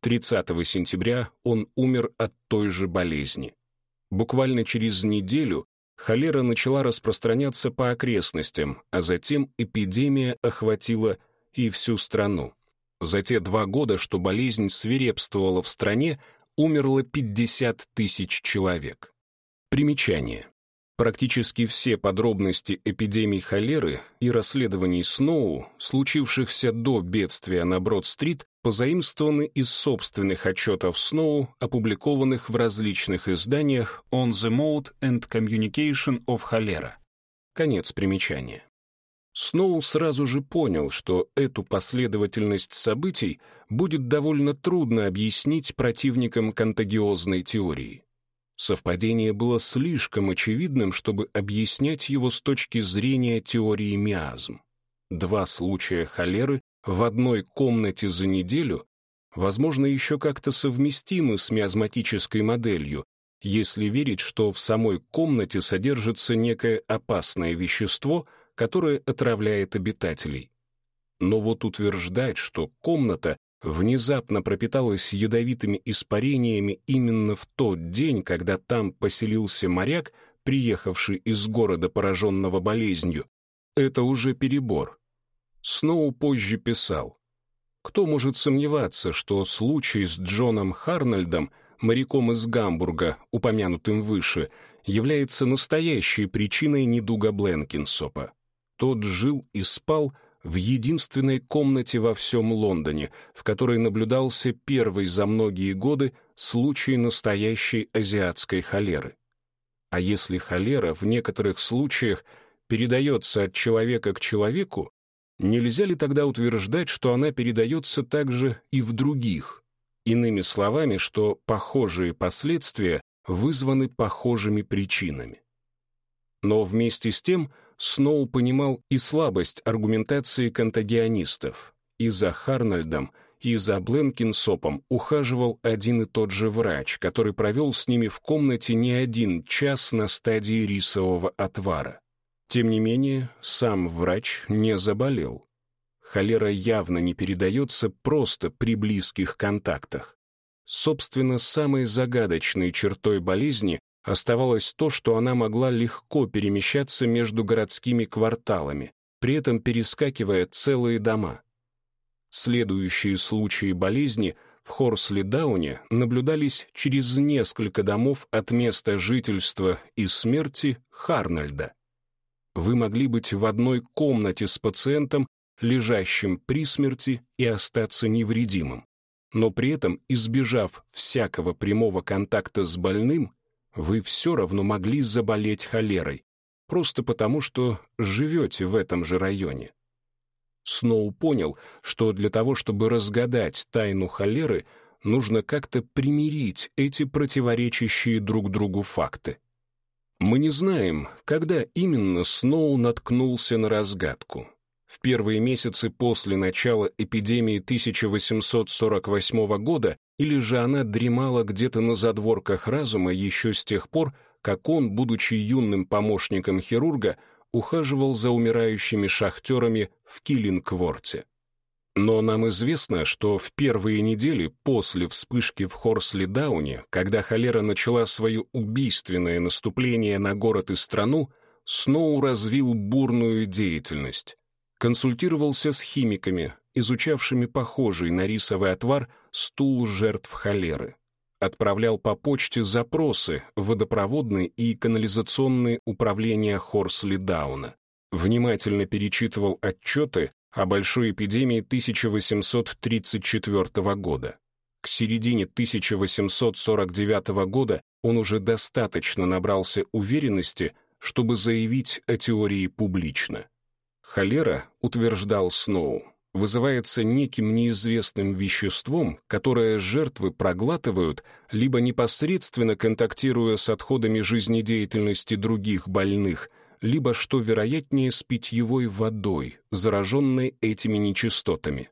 30 сентября он умер от той же болезни. Буквально через неделю холера начала распространяться по окрестностям, а затем эпидемия охватила и всю страну. За те два года, что болезнь свирепствовала в стране, умерло 50 тысяч человек. Примечание. Практически все подробности эпидемий холеры и расследований Сноу, случившихся до бедствия на Брод-стрит, позаимствованы из собственных отчетов Сноу, опубликованных в различных изданиях «On the Mode and Communication of Cholera». Конец примечания. Сноу сразу же понял, что эту последовательность событий будет довольно трудно объяснить противникам контагиозной теории. Совпадение было слишком очевидным, чтобы объяснять его с точки зрения теории миазм. Два случая холеры в одной комнате за неделю, возможно, еще как-то совместимы с миазматической моделью, если верить, что в самой комнате содержится некое опасное вещество, которое отравляет обитателей. Но вот утверждать, что комната внезапно пропиталась ядовитыми испарениями именно в тот день, когда там поселился моряк, приехавший из города, пораженного болезнью, это уже перебор. Сноу позже писал, «Кто может сомневаться, что случай с Джоном Харнольдом, моряком из Гамбурга, упомянутым выше, является настоящей причиной недуга Бленкинсопа? Тот жил и спал в единственной комнате во всем Лондоне, в которой наблюдался первый за многие годы случай настоящей азиатской холеры. А если холера в некоторых случаях передается от человека к человеку, нельзя ли тогда утверждать, что она передается также и в других? Иными словами, что похожие последствия вызваны похожими причинами. Но вместе с тем Сноу понимал и слабость аргументации контагионистов. И за Харнольдом, и за Бленкинсопом ухаживал один и тот же врач, который провел с ними в комнате не один час на стадии рисового отвара. Тем не менее, сам врач не заболел. Холера явно не передается просто при близких контактах. Собственно, самой загадочной чертой болезни оставалось то, что она могла легко перемещаться между городскими кварталами, при этом перескакивая целые дома. Следующие случаи болезни в Хорсли-Дауне наблюдались через несколько домов от места жительства и смерти Харнольда. Вы могли быть в одной комнате с пациентом, лежащим при смерти, и остаться невредимым. Но при этом, избежав всякого прямого контакта с больным, вы все равно могли заболеть холерой, просто потому, что живете в этом же районе. Сноу понял, что для того, чтобы разгадать тайну холеры, нужно как-то примирить эти противоречащие друг другу факты. Мы не знаем, когда именно Сноу наткнулся на разгадку. В первые месяцы после начала эпидемии 1848 года или же она дремала где-то на задворках разума еще с тех пор, как он, будучи юным помощником хирурга, ухаживал за умирающими шахтерами в Киллингворте. Но нам известно, что в первые недели после вспышки в Хорсли-Дауне, когда холера начала свое убийственное наступление на город и страну, Сноу развил бурную деятельность. Консультировался с химиками, изучавшими похожий на рисовый отвар стул жертв холеры. Отправлял по почте запросы в водопроводные и канализационные управления Хорсли-Дауна. Внимательно перечитывал отчеты о большой эпидемии 1834 года. К середине 1849 года он уже достаточно набрался уверенности, чтобы заявить о теории публично. Холера, утверждал Сноу, вызывается неким неизвестным веществом, которое жертвы проглатывают, либо непосредственно контактируя с отходами жизнедеятельности других больных – либо, что вероятнее, с питьевой водой, зараженной этими нечистотами.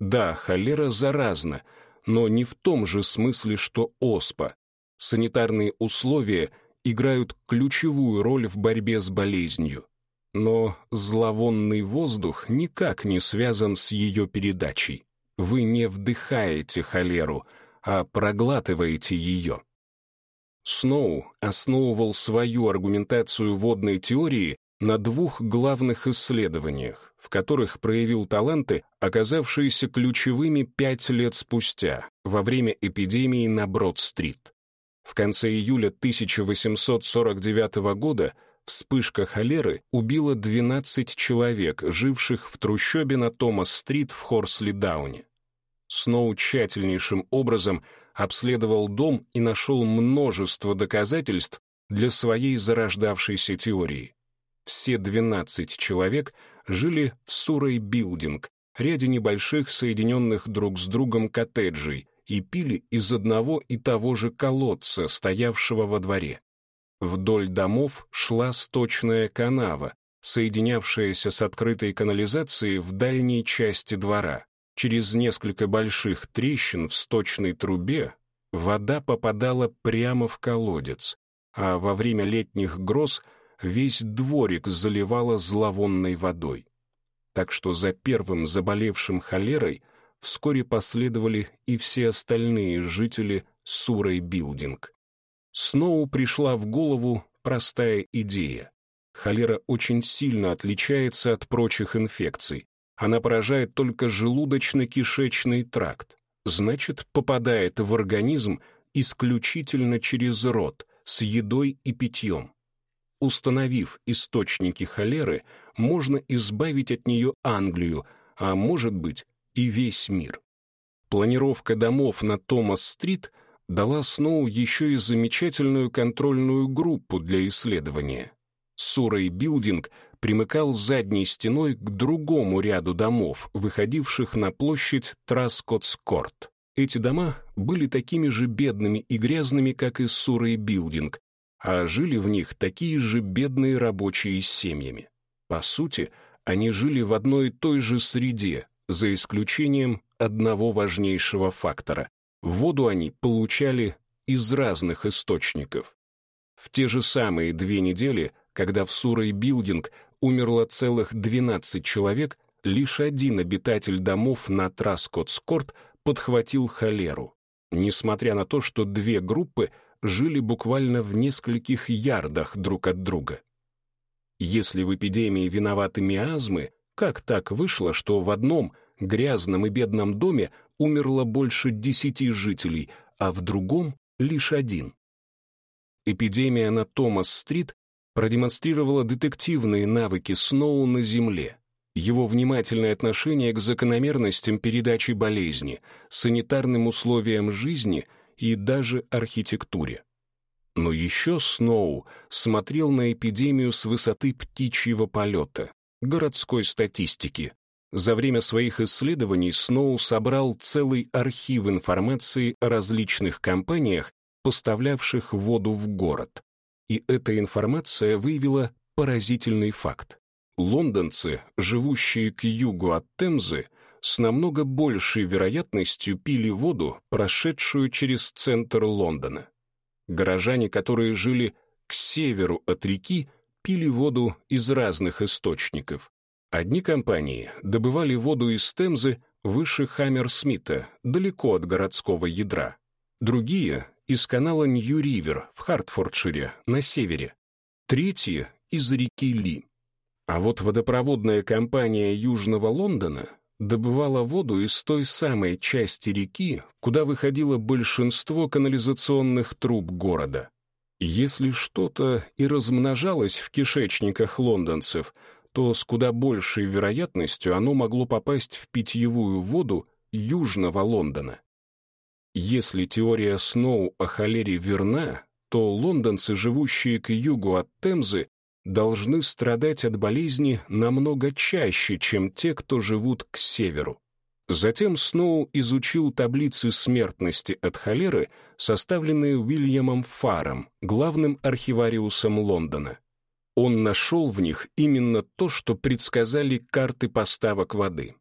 Да, холера заразна, но не в том же смысле, что оспа. Санитарные условия играют ключевую роль в борьбе с болезнью. Но зловонный воздух никак не связан с ее передачей. Вы не вдыхаете холеру, а проглатываете ее. Сноу основывал свою аргументацию водной теории на двух главных исследованиях, в которых проявил таланты, оказавшиеся ключевыми пять лет спустя, во время эпидемии на Брод-стрит. В конце июля 1849 года вспышка холеры убила 12 человек, живших в трущобе на Томас-стрит в Хорсли-Дауне. Сноу тщательнейшим образом обследовал дом и нашел множество доказательств для своей зарождавшейся теории. Все 12 человек жили в Сурой-билдинг, ряде небольших соединенных друг с другом коттеджей, и пили из одного и того же колодца, стоявшего во дворе. Вдоль домов шла сточная канава, соединявшаяся с открытой канализацией в дальней части двора. Через несколько больших трещин в сточной трубе вода попадала прямо в колодец, а во время летних гроз весь дворик заливало зловонной водой. Так что за первым заболевшим холерой вскоре последовали и все остальные жители Сурой-Билдинг. Сноу пришла в голову простая идея. Холера очень сильно отличается от прочих инфекций, она поражает только желудочно-кишечный тракт, значит, попадает в организм исключительно через рот, с едой и питьем. Установив источники холеры, можно избавить от нее Англию, а может быть и весь мир. Планировка домов на Томас-стрит дала Сноу еще и замечательную контрольную группу для исследования. Суррей Билдинг примыкал задней стеной к другому ряду домов, выходивших на площадь Траскотскорт. Эти дома были такими же бедными и грязными, как и Суррей Билдинг, а жили в них такие же бедные рабочие с семьями. По сути, они жили в одной и той же среде, за исключением одного важнейшего фактора. Воду они получали из разных источников. В те же самые две недели, когда в Сурой Билдинг умерло целых 12 человек, лишь один обитатель домов на Траскотскорт подхватил холеру, несмотря на то, что две группы жили буквально в нескольких ярдах друг от друга. Если в эпидемии виноваты миазмы, как так вышло, что в одном грязном и бедном доме умерло больше десяти жителей, а в другом — лишь один? Эпидемия на Томас-стрит продемонстрировала детективные навыки Сноу на Земле, его внимательное отношение к закономерностям передачи болезни, санитарным условиям жизни и даже архитектуре. Но еще Сноу смотрел на эпидемию с высоты птичьего полета, городской статистики. За время своих исследований Сноу собрал целый архив информации о различных компаниях, поставлявших воду в город. И эта информация выявила поразительный факт. Лондонцы, живущие к югу от Темзы, с намного большей вероятностью пили воду, прошедшую через центр Лондона. Горожане, которые жили к северу от реки, пили воду из разных источников. Одни компании добывали воду из Темзы выше Хаммерсмита, далеко от городского ядра. Другие — из канала Нью-Ривер в Хартфордшире, на севере. Третьи — из реки Ли. А вот водопроводная компания Южного Лондона добывала воду из той самой части реки, куда выходило большинство канализационных труб города. Если что-то и размножалось в кишечниках лондонцев, то с куда большей вероятностью оно могло попасть в питьевую воду Южного Лондона. Если теория Сноу о холере верна, то лондонцы, живущие к югу от Темзы, должны страдать от болезни намного чаще, чем те, кто живут к северу. Затем Сноу изучил таблицы смертности от холеры, составленные Уильямом Фаром, главным архивариусом Лондона. Он нашел в них именно то, что предсказали карты поставок воды.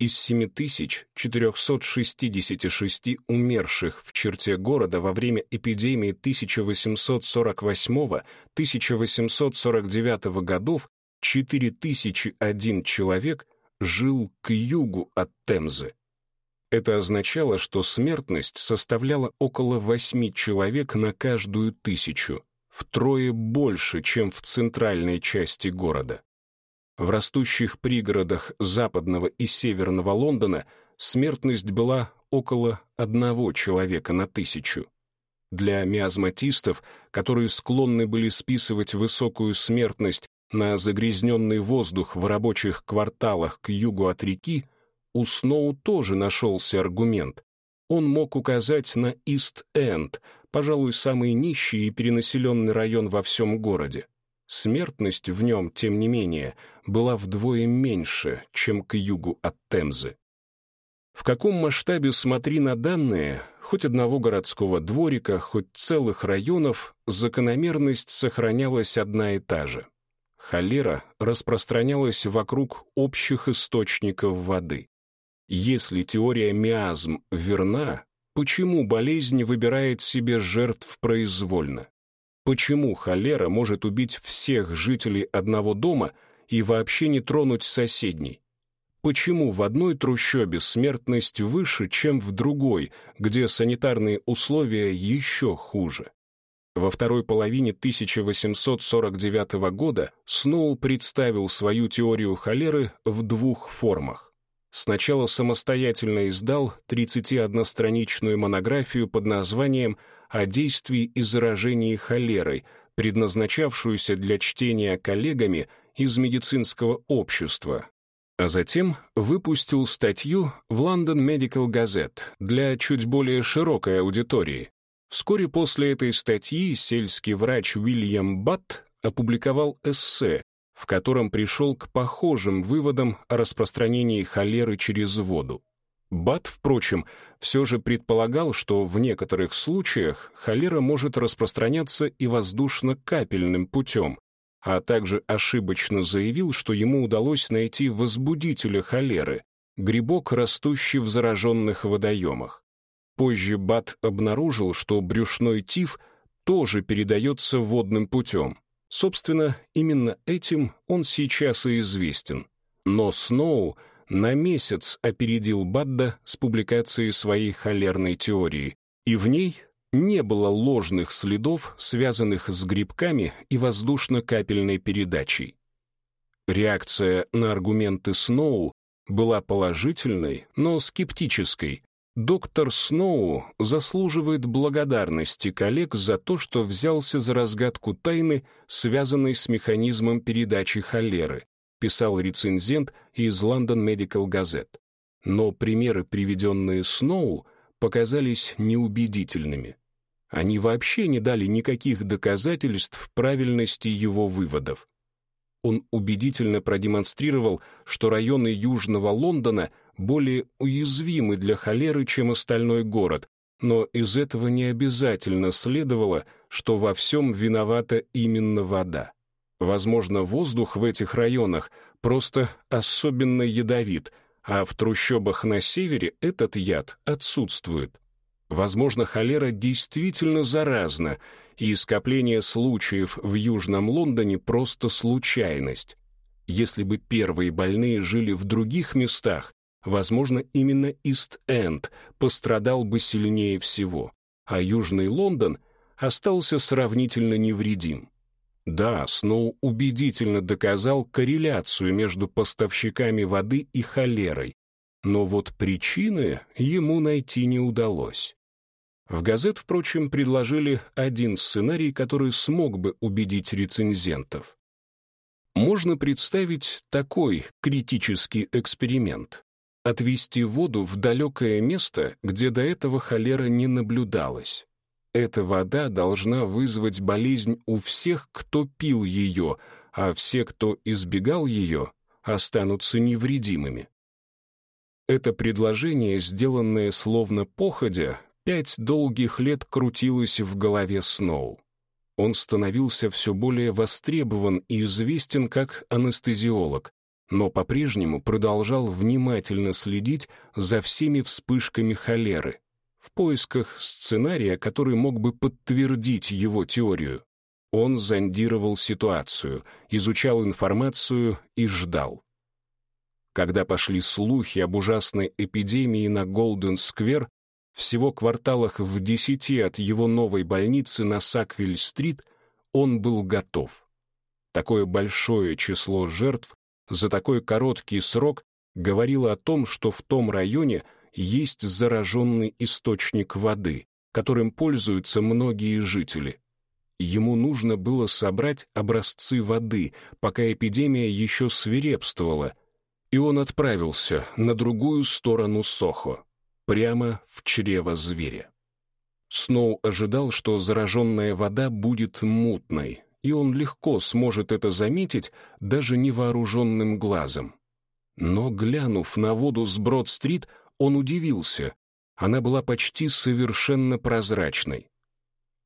Из 7466 умерших в черте города во время эпидемии 1848-1849 годов 4001 человек жил к югу от Темзы. Это означало, что смертность составляла около 8 человек на каждую тысячу, втрое больше, чем в центральной части города. В растущих пригородах западного и северного Лондона смертность была около одного человека на тысячу. Для миазматистов, которые склонны были списывать высокую смертность на загрязненный воздух в рабочих кварталах к югу от реки, у Сноу тоже нашелся аргумент. Он мог указать на Ист-Энд, пожалуй, самый нищий и перенаселенный район во всем городе. Смертность в нем, тем не менее, была вдвое меньше, чем к югу от Темзы. В каком масштабе смотри на данные, хоть одного городского дворика, хоть целых районов, закономерность сохранялась одна и та же. Холера распространялась вокруг общих источников воды. Если теория миазм верна, почему болезнь выбирает себе жертв произвольно? Почему холера может убить всех жителей одного дома и вообще не тронуть соседний? Почему в одной трущобе смертность выше, чем в другой, где санитарные условия еще хуже? Во второй половине 1849 года Сноу представил свою теорию холеры в двух формах. Сначала самостоятельно издал 31-страничную монографию под названием о действии и заражении холерой, предназначавшуюся для чтения коллегами из медицинского общества, а затем выпустил статью в London Medical Gazette для чуть более широкой аудитории. Вскоре после этой статьи сельский врач Уильям Батт опубликовал эссе, в котором пришел к похожим выводам о распространении холеры через воду. Бат, впрочем, все же предполагал, что в некоторых случаях холера может распространяться и воздушно-капельным путем, а также ошибочно заявил, что ему удалось найти возбудителя холеры — грибок, растущий в зараженных водоемах. Позже Бат обнаружил, что брюшной тиф тоже передается водным путем. Собственно, именно этим он сейчас и известен. Но Сноу — на месяц опередил Бадда с публикацией своей холерной теории, и в ней не было ложных следов, связанных с грибками и воздушно-капельной передачей. Реакция на аргументы Сноу была положительной, но скептической. Доктор Сноу заслуживает благодарности коллег за то, что взялся за разгадку тайны, связанной с механизмом передачи холеры, писал рецензент из London Medical Gazette. Но примеры, приведенные Сноу, показались неубедительными. Они вообще не дали никаких доказательств правильности его выводов. Он убедительно продемонстрировал, что районы Южного Лондона более уязвимы для холеры, чем остальной город, но из этого не обязательно следовало, что во всем виновата именно вода. Возможно, воздух в этих районах просто особенно ядовит, а в трущобах на севере этот яд отсутствует. Возможно, холера действительно заразна, и скопление случаев в Южном Лондоне просто случайность. Если бы первые больные жили в других местах, возможно, именно Ист-Энд пострадал бы сильнее всего, а Южный Лондон остался сравнительно невредим. Да, Сноу убедительно доказал корреляцию между поставщиками воды и холерой, но вот причины ему найти не удалось. В газет, впрочем, предложили один сценарий, который смог бы убедить рецензентов. Можно представить такой критический эксперимент. Отвести воду в далекое место, где до этого холера не наблюдалась. Эта вода должна вызвать болезнь у всех, кто пил ее, а все, кто избегал ее, останутся невредимыми. Это предложение, сделанное словно походя, пять долгих лет крутилось в голове Сноу. Он становился все более востребован и известен как анестезиолог, но по-прежнему продолжал внимательно следить за всеми вспышками холеры, в поисках сценария, который мог бы подтвердить его теорию. Он зондировал ситуацию, изучал информацию и ждал. Когда пошли слухи об ужасной эпидемии на Голден-сквер, всего кварталах в десяти от его новой больницы на Саквиль-стрит, он был готов. Такое большое число жертв за такой короткий срок говорило о том, что в том районе – есть зараженный источник воды, которым пользуются многие жители. Ему нужно было собрать образцы воды, пока эпидемия еще свирепствовала, и он отправился на другую сторону Сохо, прямо в чрево зверя. Сноу ожидал, что зараженная вода будет мутной, и он легко сможет это заметить даже невооруженным глазом. Но, глянув на воду с Брод-стрит, он удивился. Она была почти совершенно прозрачной.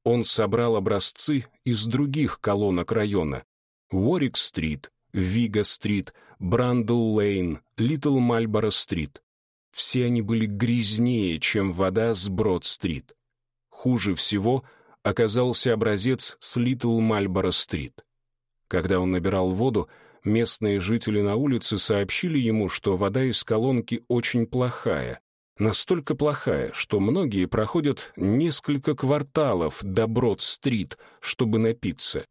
Он собрал образцы из других колонок района. Уорик-стрит, Вига-стрит, Брандл-лейн, Литл Мальборо-стрит. Все они были грязнее, чем вода с Брод-стрит. Хуже всего оказался образец с Литл Мальборо-стрит. Когда он набирал воду, Местные жители на улице сообщили ему, что вода из колонки очень плохая. Настолько плохая, что многие проходят несколько кварталов до Брод-стрит, чтобы напиться.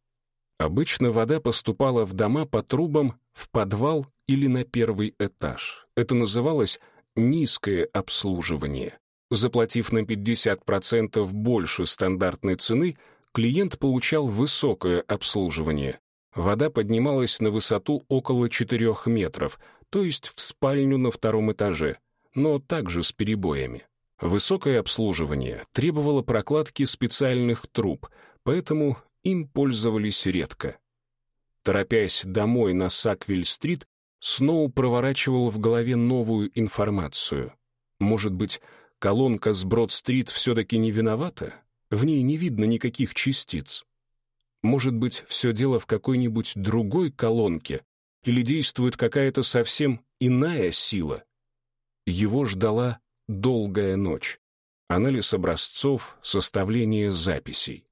Обычно вода поступала в дома по трубам, в подвал или на первый этаж. Это называлось низкое обслуживание. Заплатив на 50% больше стандартной цены, клиент получал высокое обслуживание. Вода поднималась на высоту около 4 метров, то есть в спальню на втором этаже, но также с перебоями. Высокое обслуживание требовало прокладки специальных труб, поэтому им пользовались редко. Торопясь домой на Саквиль-стрит, Сноу проворачивал в голове новую информацию. Может быть, колонка с Брод-стрит все-таки не виновата? В ней не видно никаких частиц. Может быть, все дело в какой-нибудь другой колонке или действует какая-то совсем иная сила? Его ждала долгая ночь. Анализ образцов, составление записей.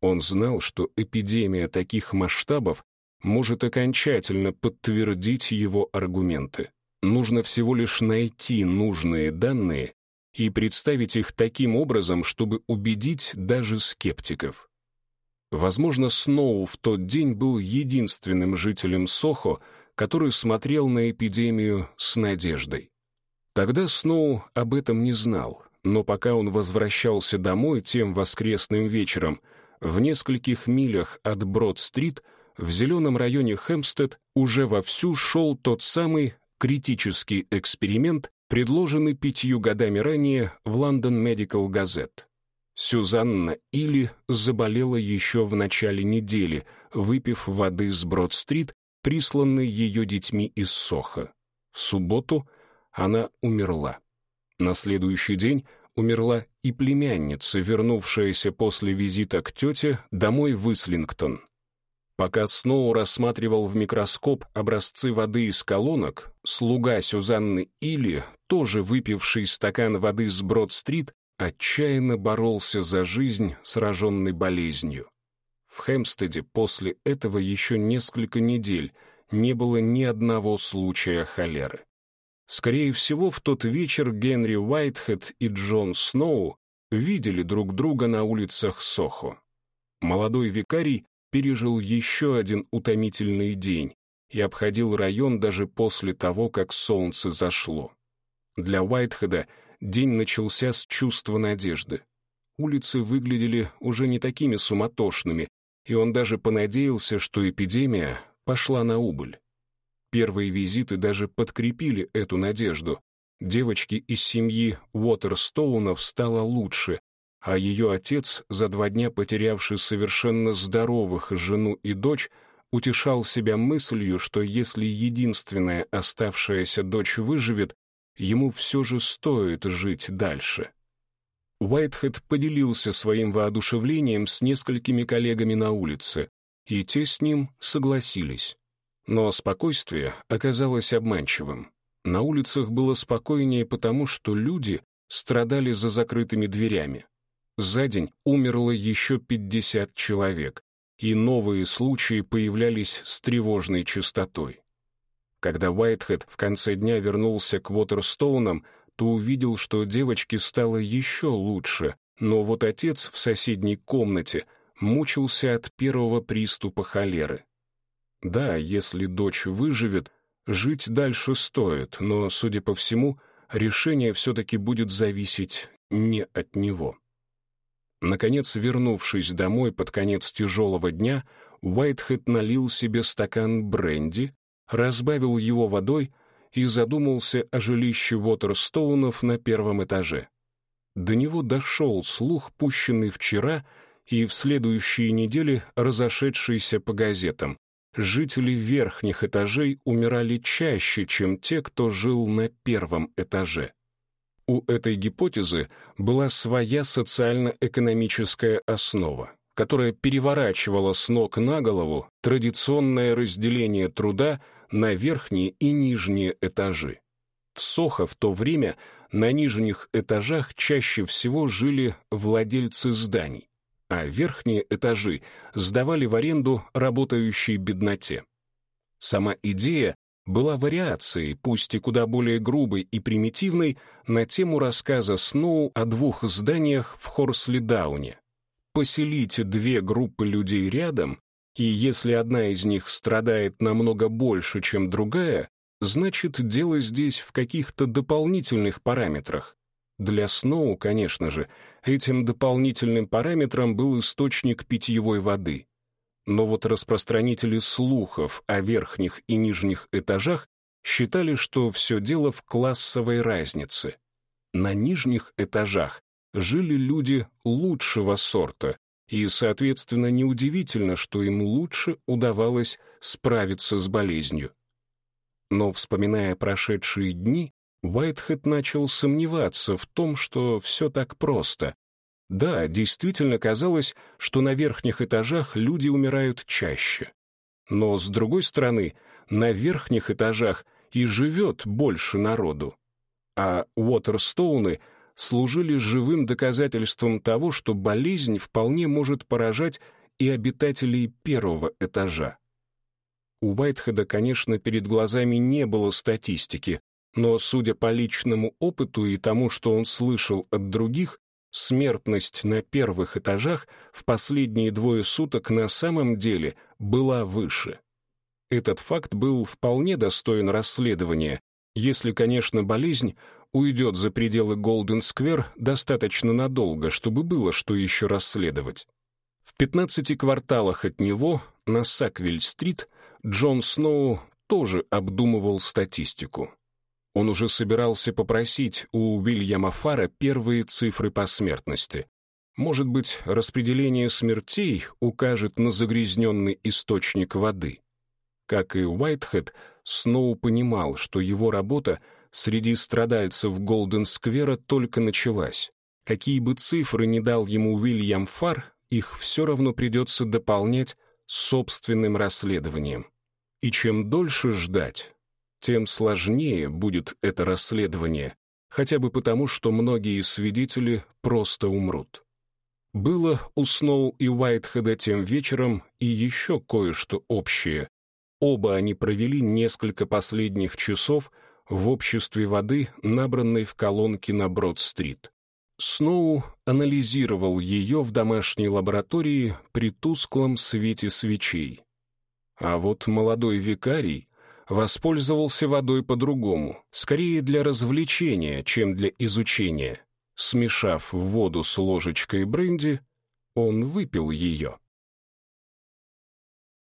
Он знал, что эпидемия таких масштабов может окончательно подтвердить его аргументы. Нужно всего лишь найти нужные данные и представить их таким образом, чтобы убедить даже скептиков. Возможно, Сноу в тот день был единственным жителем Сохо, который смотрел на эпидемию с надеждой. Тогда Сноу об этом не знал, но пока он возвращался домой тем воскресным вечером, в нескольких милях от Брод-стрит, в зеленом районе Хэмпстед уже вовсю шел тот самый критический эксперимент, предложенный пятью годами ранее в London Medical Gazette. Сюзанна Или заболела еще в начале недели, выпив воды с Брод-стрит, присланной ее детьми из Соха. В субботу она умерла. На следующий день умерла и племянница, вернувшаяся после визита к тете домой в Ислингтон. Пока Сноу рассматривал в микроскоп образцы воды из колонок, слуга Сюзанны Или, тоже выпивший стакан воды с Брод-стрит, отчаянно боролся за жизнь, сраженной болезнью. В Хемстеде после этого еще несколько недель не было ни одного случая холеры. Скорее всего, в тот вечер Генри Уайтхед и Джон Сноу видели друг друга на улицах Сохо. Молодой викарий пережил еще один утомительный день и обходил район даже после того, как солнце зашло. Для Уайтхеда день начался с чувства надежды. Улицы выглядели уже не такими суматошными, и он даже понадеялся, что эпидемия пошла на убыль. Первые визиты даже подкрепили эту надежду. Девочке из семьи Уотерстоунов стало лучше, а ее отец, за два дня потерявший совершенно здоровых жену и дочь, утешал себя мыслью, что если единственная оставшаяся дочь выживет, ему все же стоит жить дальше. Уайтхед поделился своим воодушевлением с несколькими коллегами на улице, и те с ним согласились. Но спокойствие оказалось обманчивым. На улицах было спокойнее потому, что люди страдали за закрытыми дверями. За день умерло еще 50 человек, и новые случаи появлялись с тревожной частотой. Когда Уайтхед в конце дня вернулся к Уотерстоунам, то увидел, что девочке стало еще лучше, но вот отец в соседней комнате мучился от первого приступа холеры. Да, если дочь выживет, жить дальше стоит, но, судя по всему, решение все-таки будет зависеть не от него. Наконец, вернувшись домой под конец тяжелого дня, Уайтхед налил себе стакан бренди, разбавил его водой и задумался о жилище Уотерстоунов на первом этаже. До него дошел слух, пущенный вчера и в следующие недели разошедшийся по газетам, жители верхних этажей умирали чаще, чем те, кто жил на первом этаже. У этой гипотезы была своя социально-экономическая основа, которая переворачивала с ног на голову традиционное разделение труда на верхние и нижние этажи. В Сохо в то время на нижних этажах чаще всего жили владельцы зданий а верхние этажи сдавали в аренду работающей бедноте. Сама идея была вариацией, пусть и куда более грубой и примитивной, на тему рассказа Сноу о двух зданиях в Хорслидауне. Поселите две группы людей рядом, и если одна из них страдает намного больше, чем другая, значит, дело здесь в каких-то дополнительных параметрах, для Сноу, конечно же, этим дополнительным параметром был источник питьевой воды. Но вот распространители слухов о верхних и нижних этажах считали, что все дело в классовой разнице. На нижних этажах жили люди лучшего сорта, и, соответственно, неудивительно, что им лучше удавалось справиться с болезнью. Но, вспоминая прошедшие дни, Уайтхед начал сомневаться в том, что все так просто. Да, действительно казалось, что на верхних этажах люди умирают чаще. Но, с другой стороны, на верхних этажах и живет больше народу. А Уотерстоуны служили живым доказательством того, что болезнь вполне может поражать и обитателей первого этажа. У Уайтхеда, конечно, перед глазами не было статистики, но, судя по личному опыту и тому, что он слышал от других, смертность на первых этажах в последние двое суток на самом деле была выше. Этот факт был вполне достоин расследования, если, конечно, болезнь уйдет за пределы Голден-сквер достаточно надолго, чтобы было что еще расследовать. В 15 кварталах от него, на Саквиль-стрит, Джон Сноу тоже обдумывал статистику. Он уже собирался попросить у Уильяма Фара первые цифры по смертности. Может быть, распределение смертей укажет на загрязненный источник воды. Как и Уайтхед, Сноу понимал, что его работа среди страдальцев Голден-сквера только началась. Какие бы цифры ни дал ему Уильям Фар, их все равно придется дополнять собственным расследованием. И чем дольше ждать, тем сложнее будет это расследование, хотя бы потому, что многие свидетели просто умрут. Было у Сноу и Уайтхеда тем вечером и еще кое-что общее. Оба они провели несколько последних часов в обществе воды, набранной в колонке на Брод-стрит. Сноу анализировал ее в домашней лаборатории при тусклом свете свечей. А вот молодой викарий воспользовался водой по-другому, скорее для развлечения, чем для изучения. Смешав воду с ложечкой бренди, он выпил ее.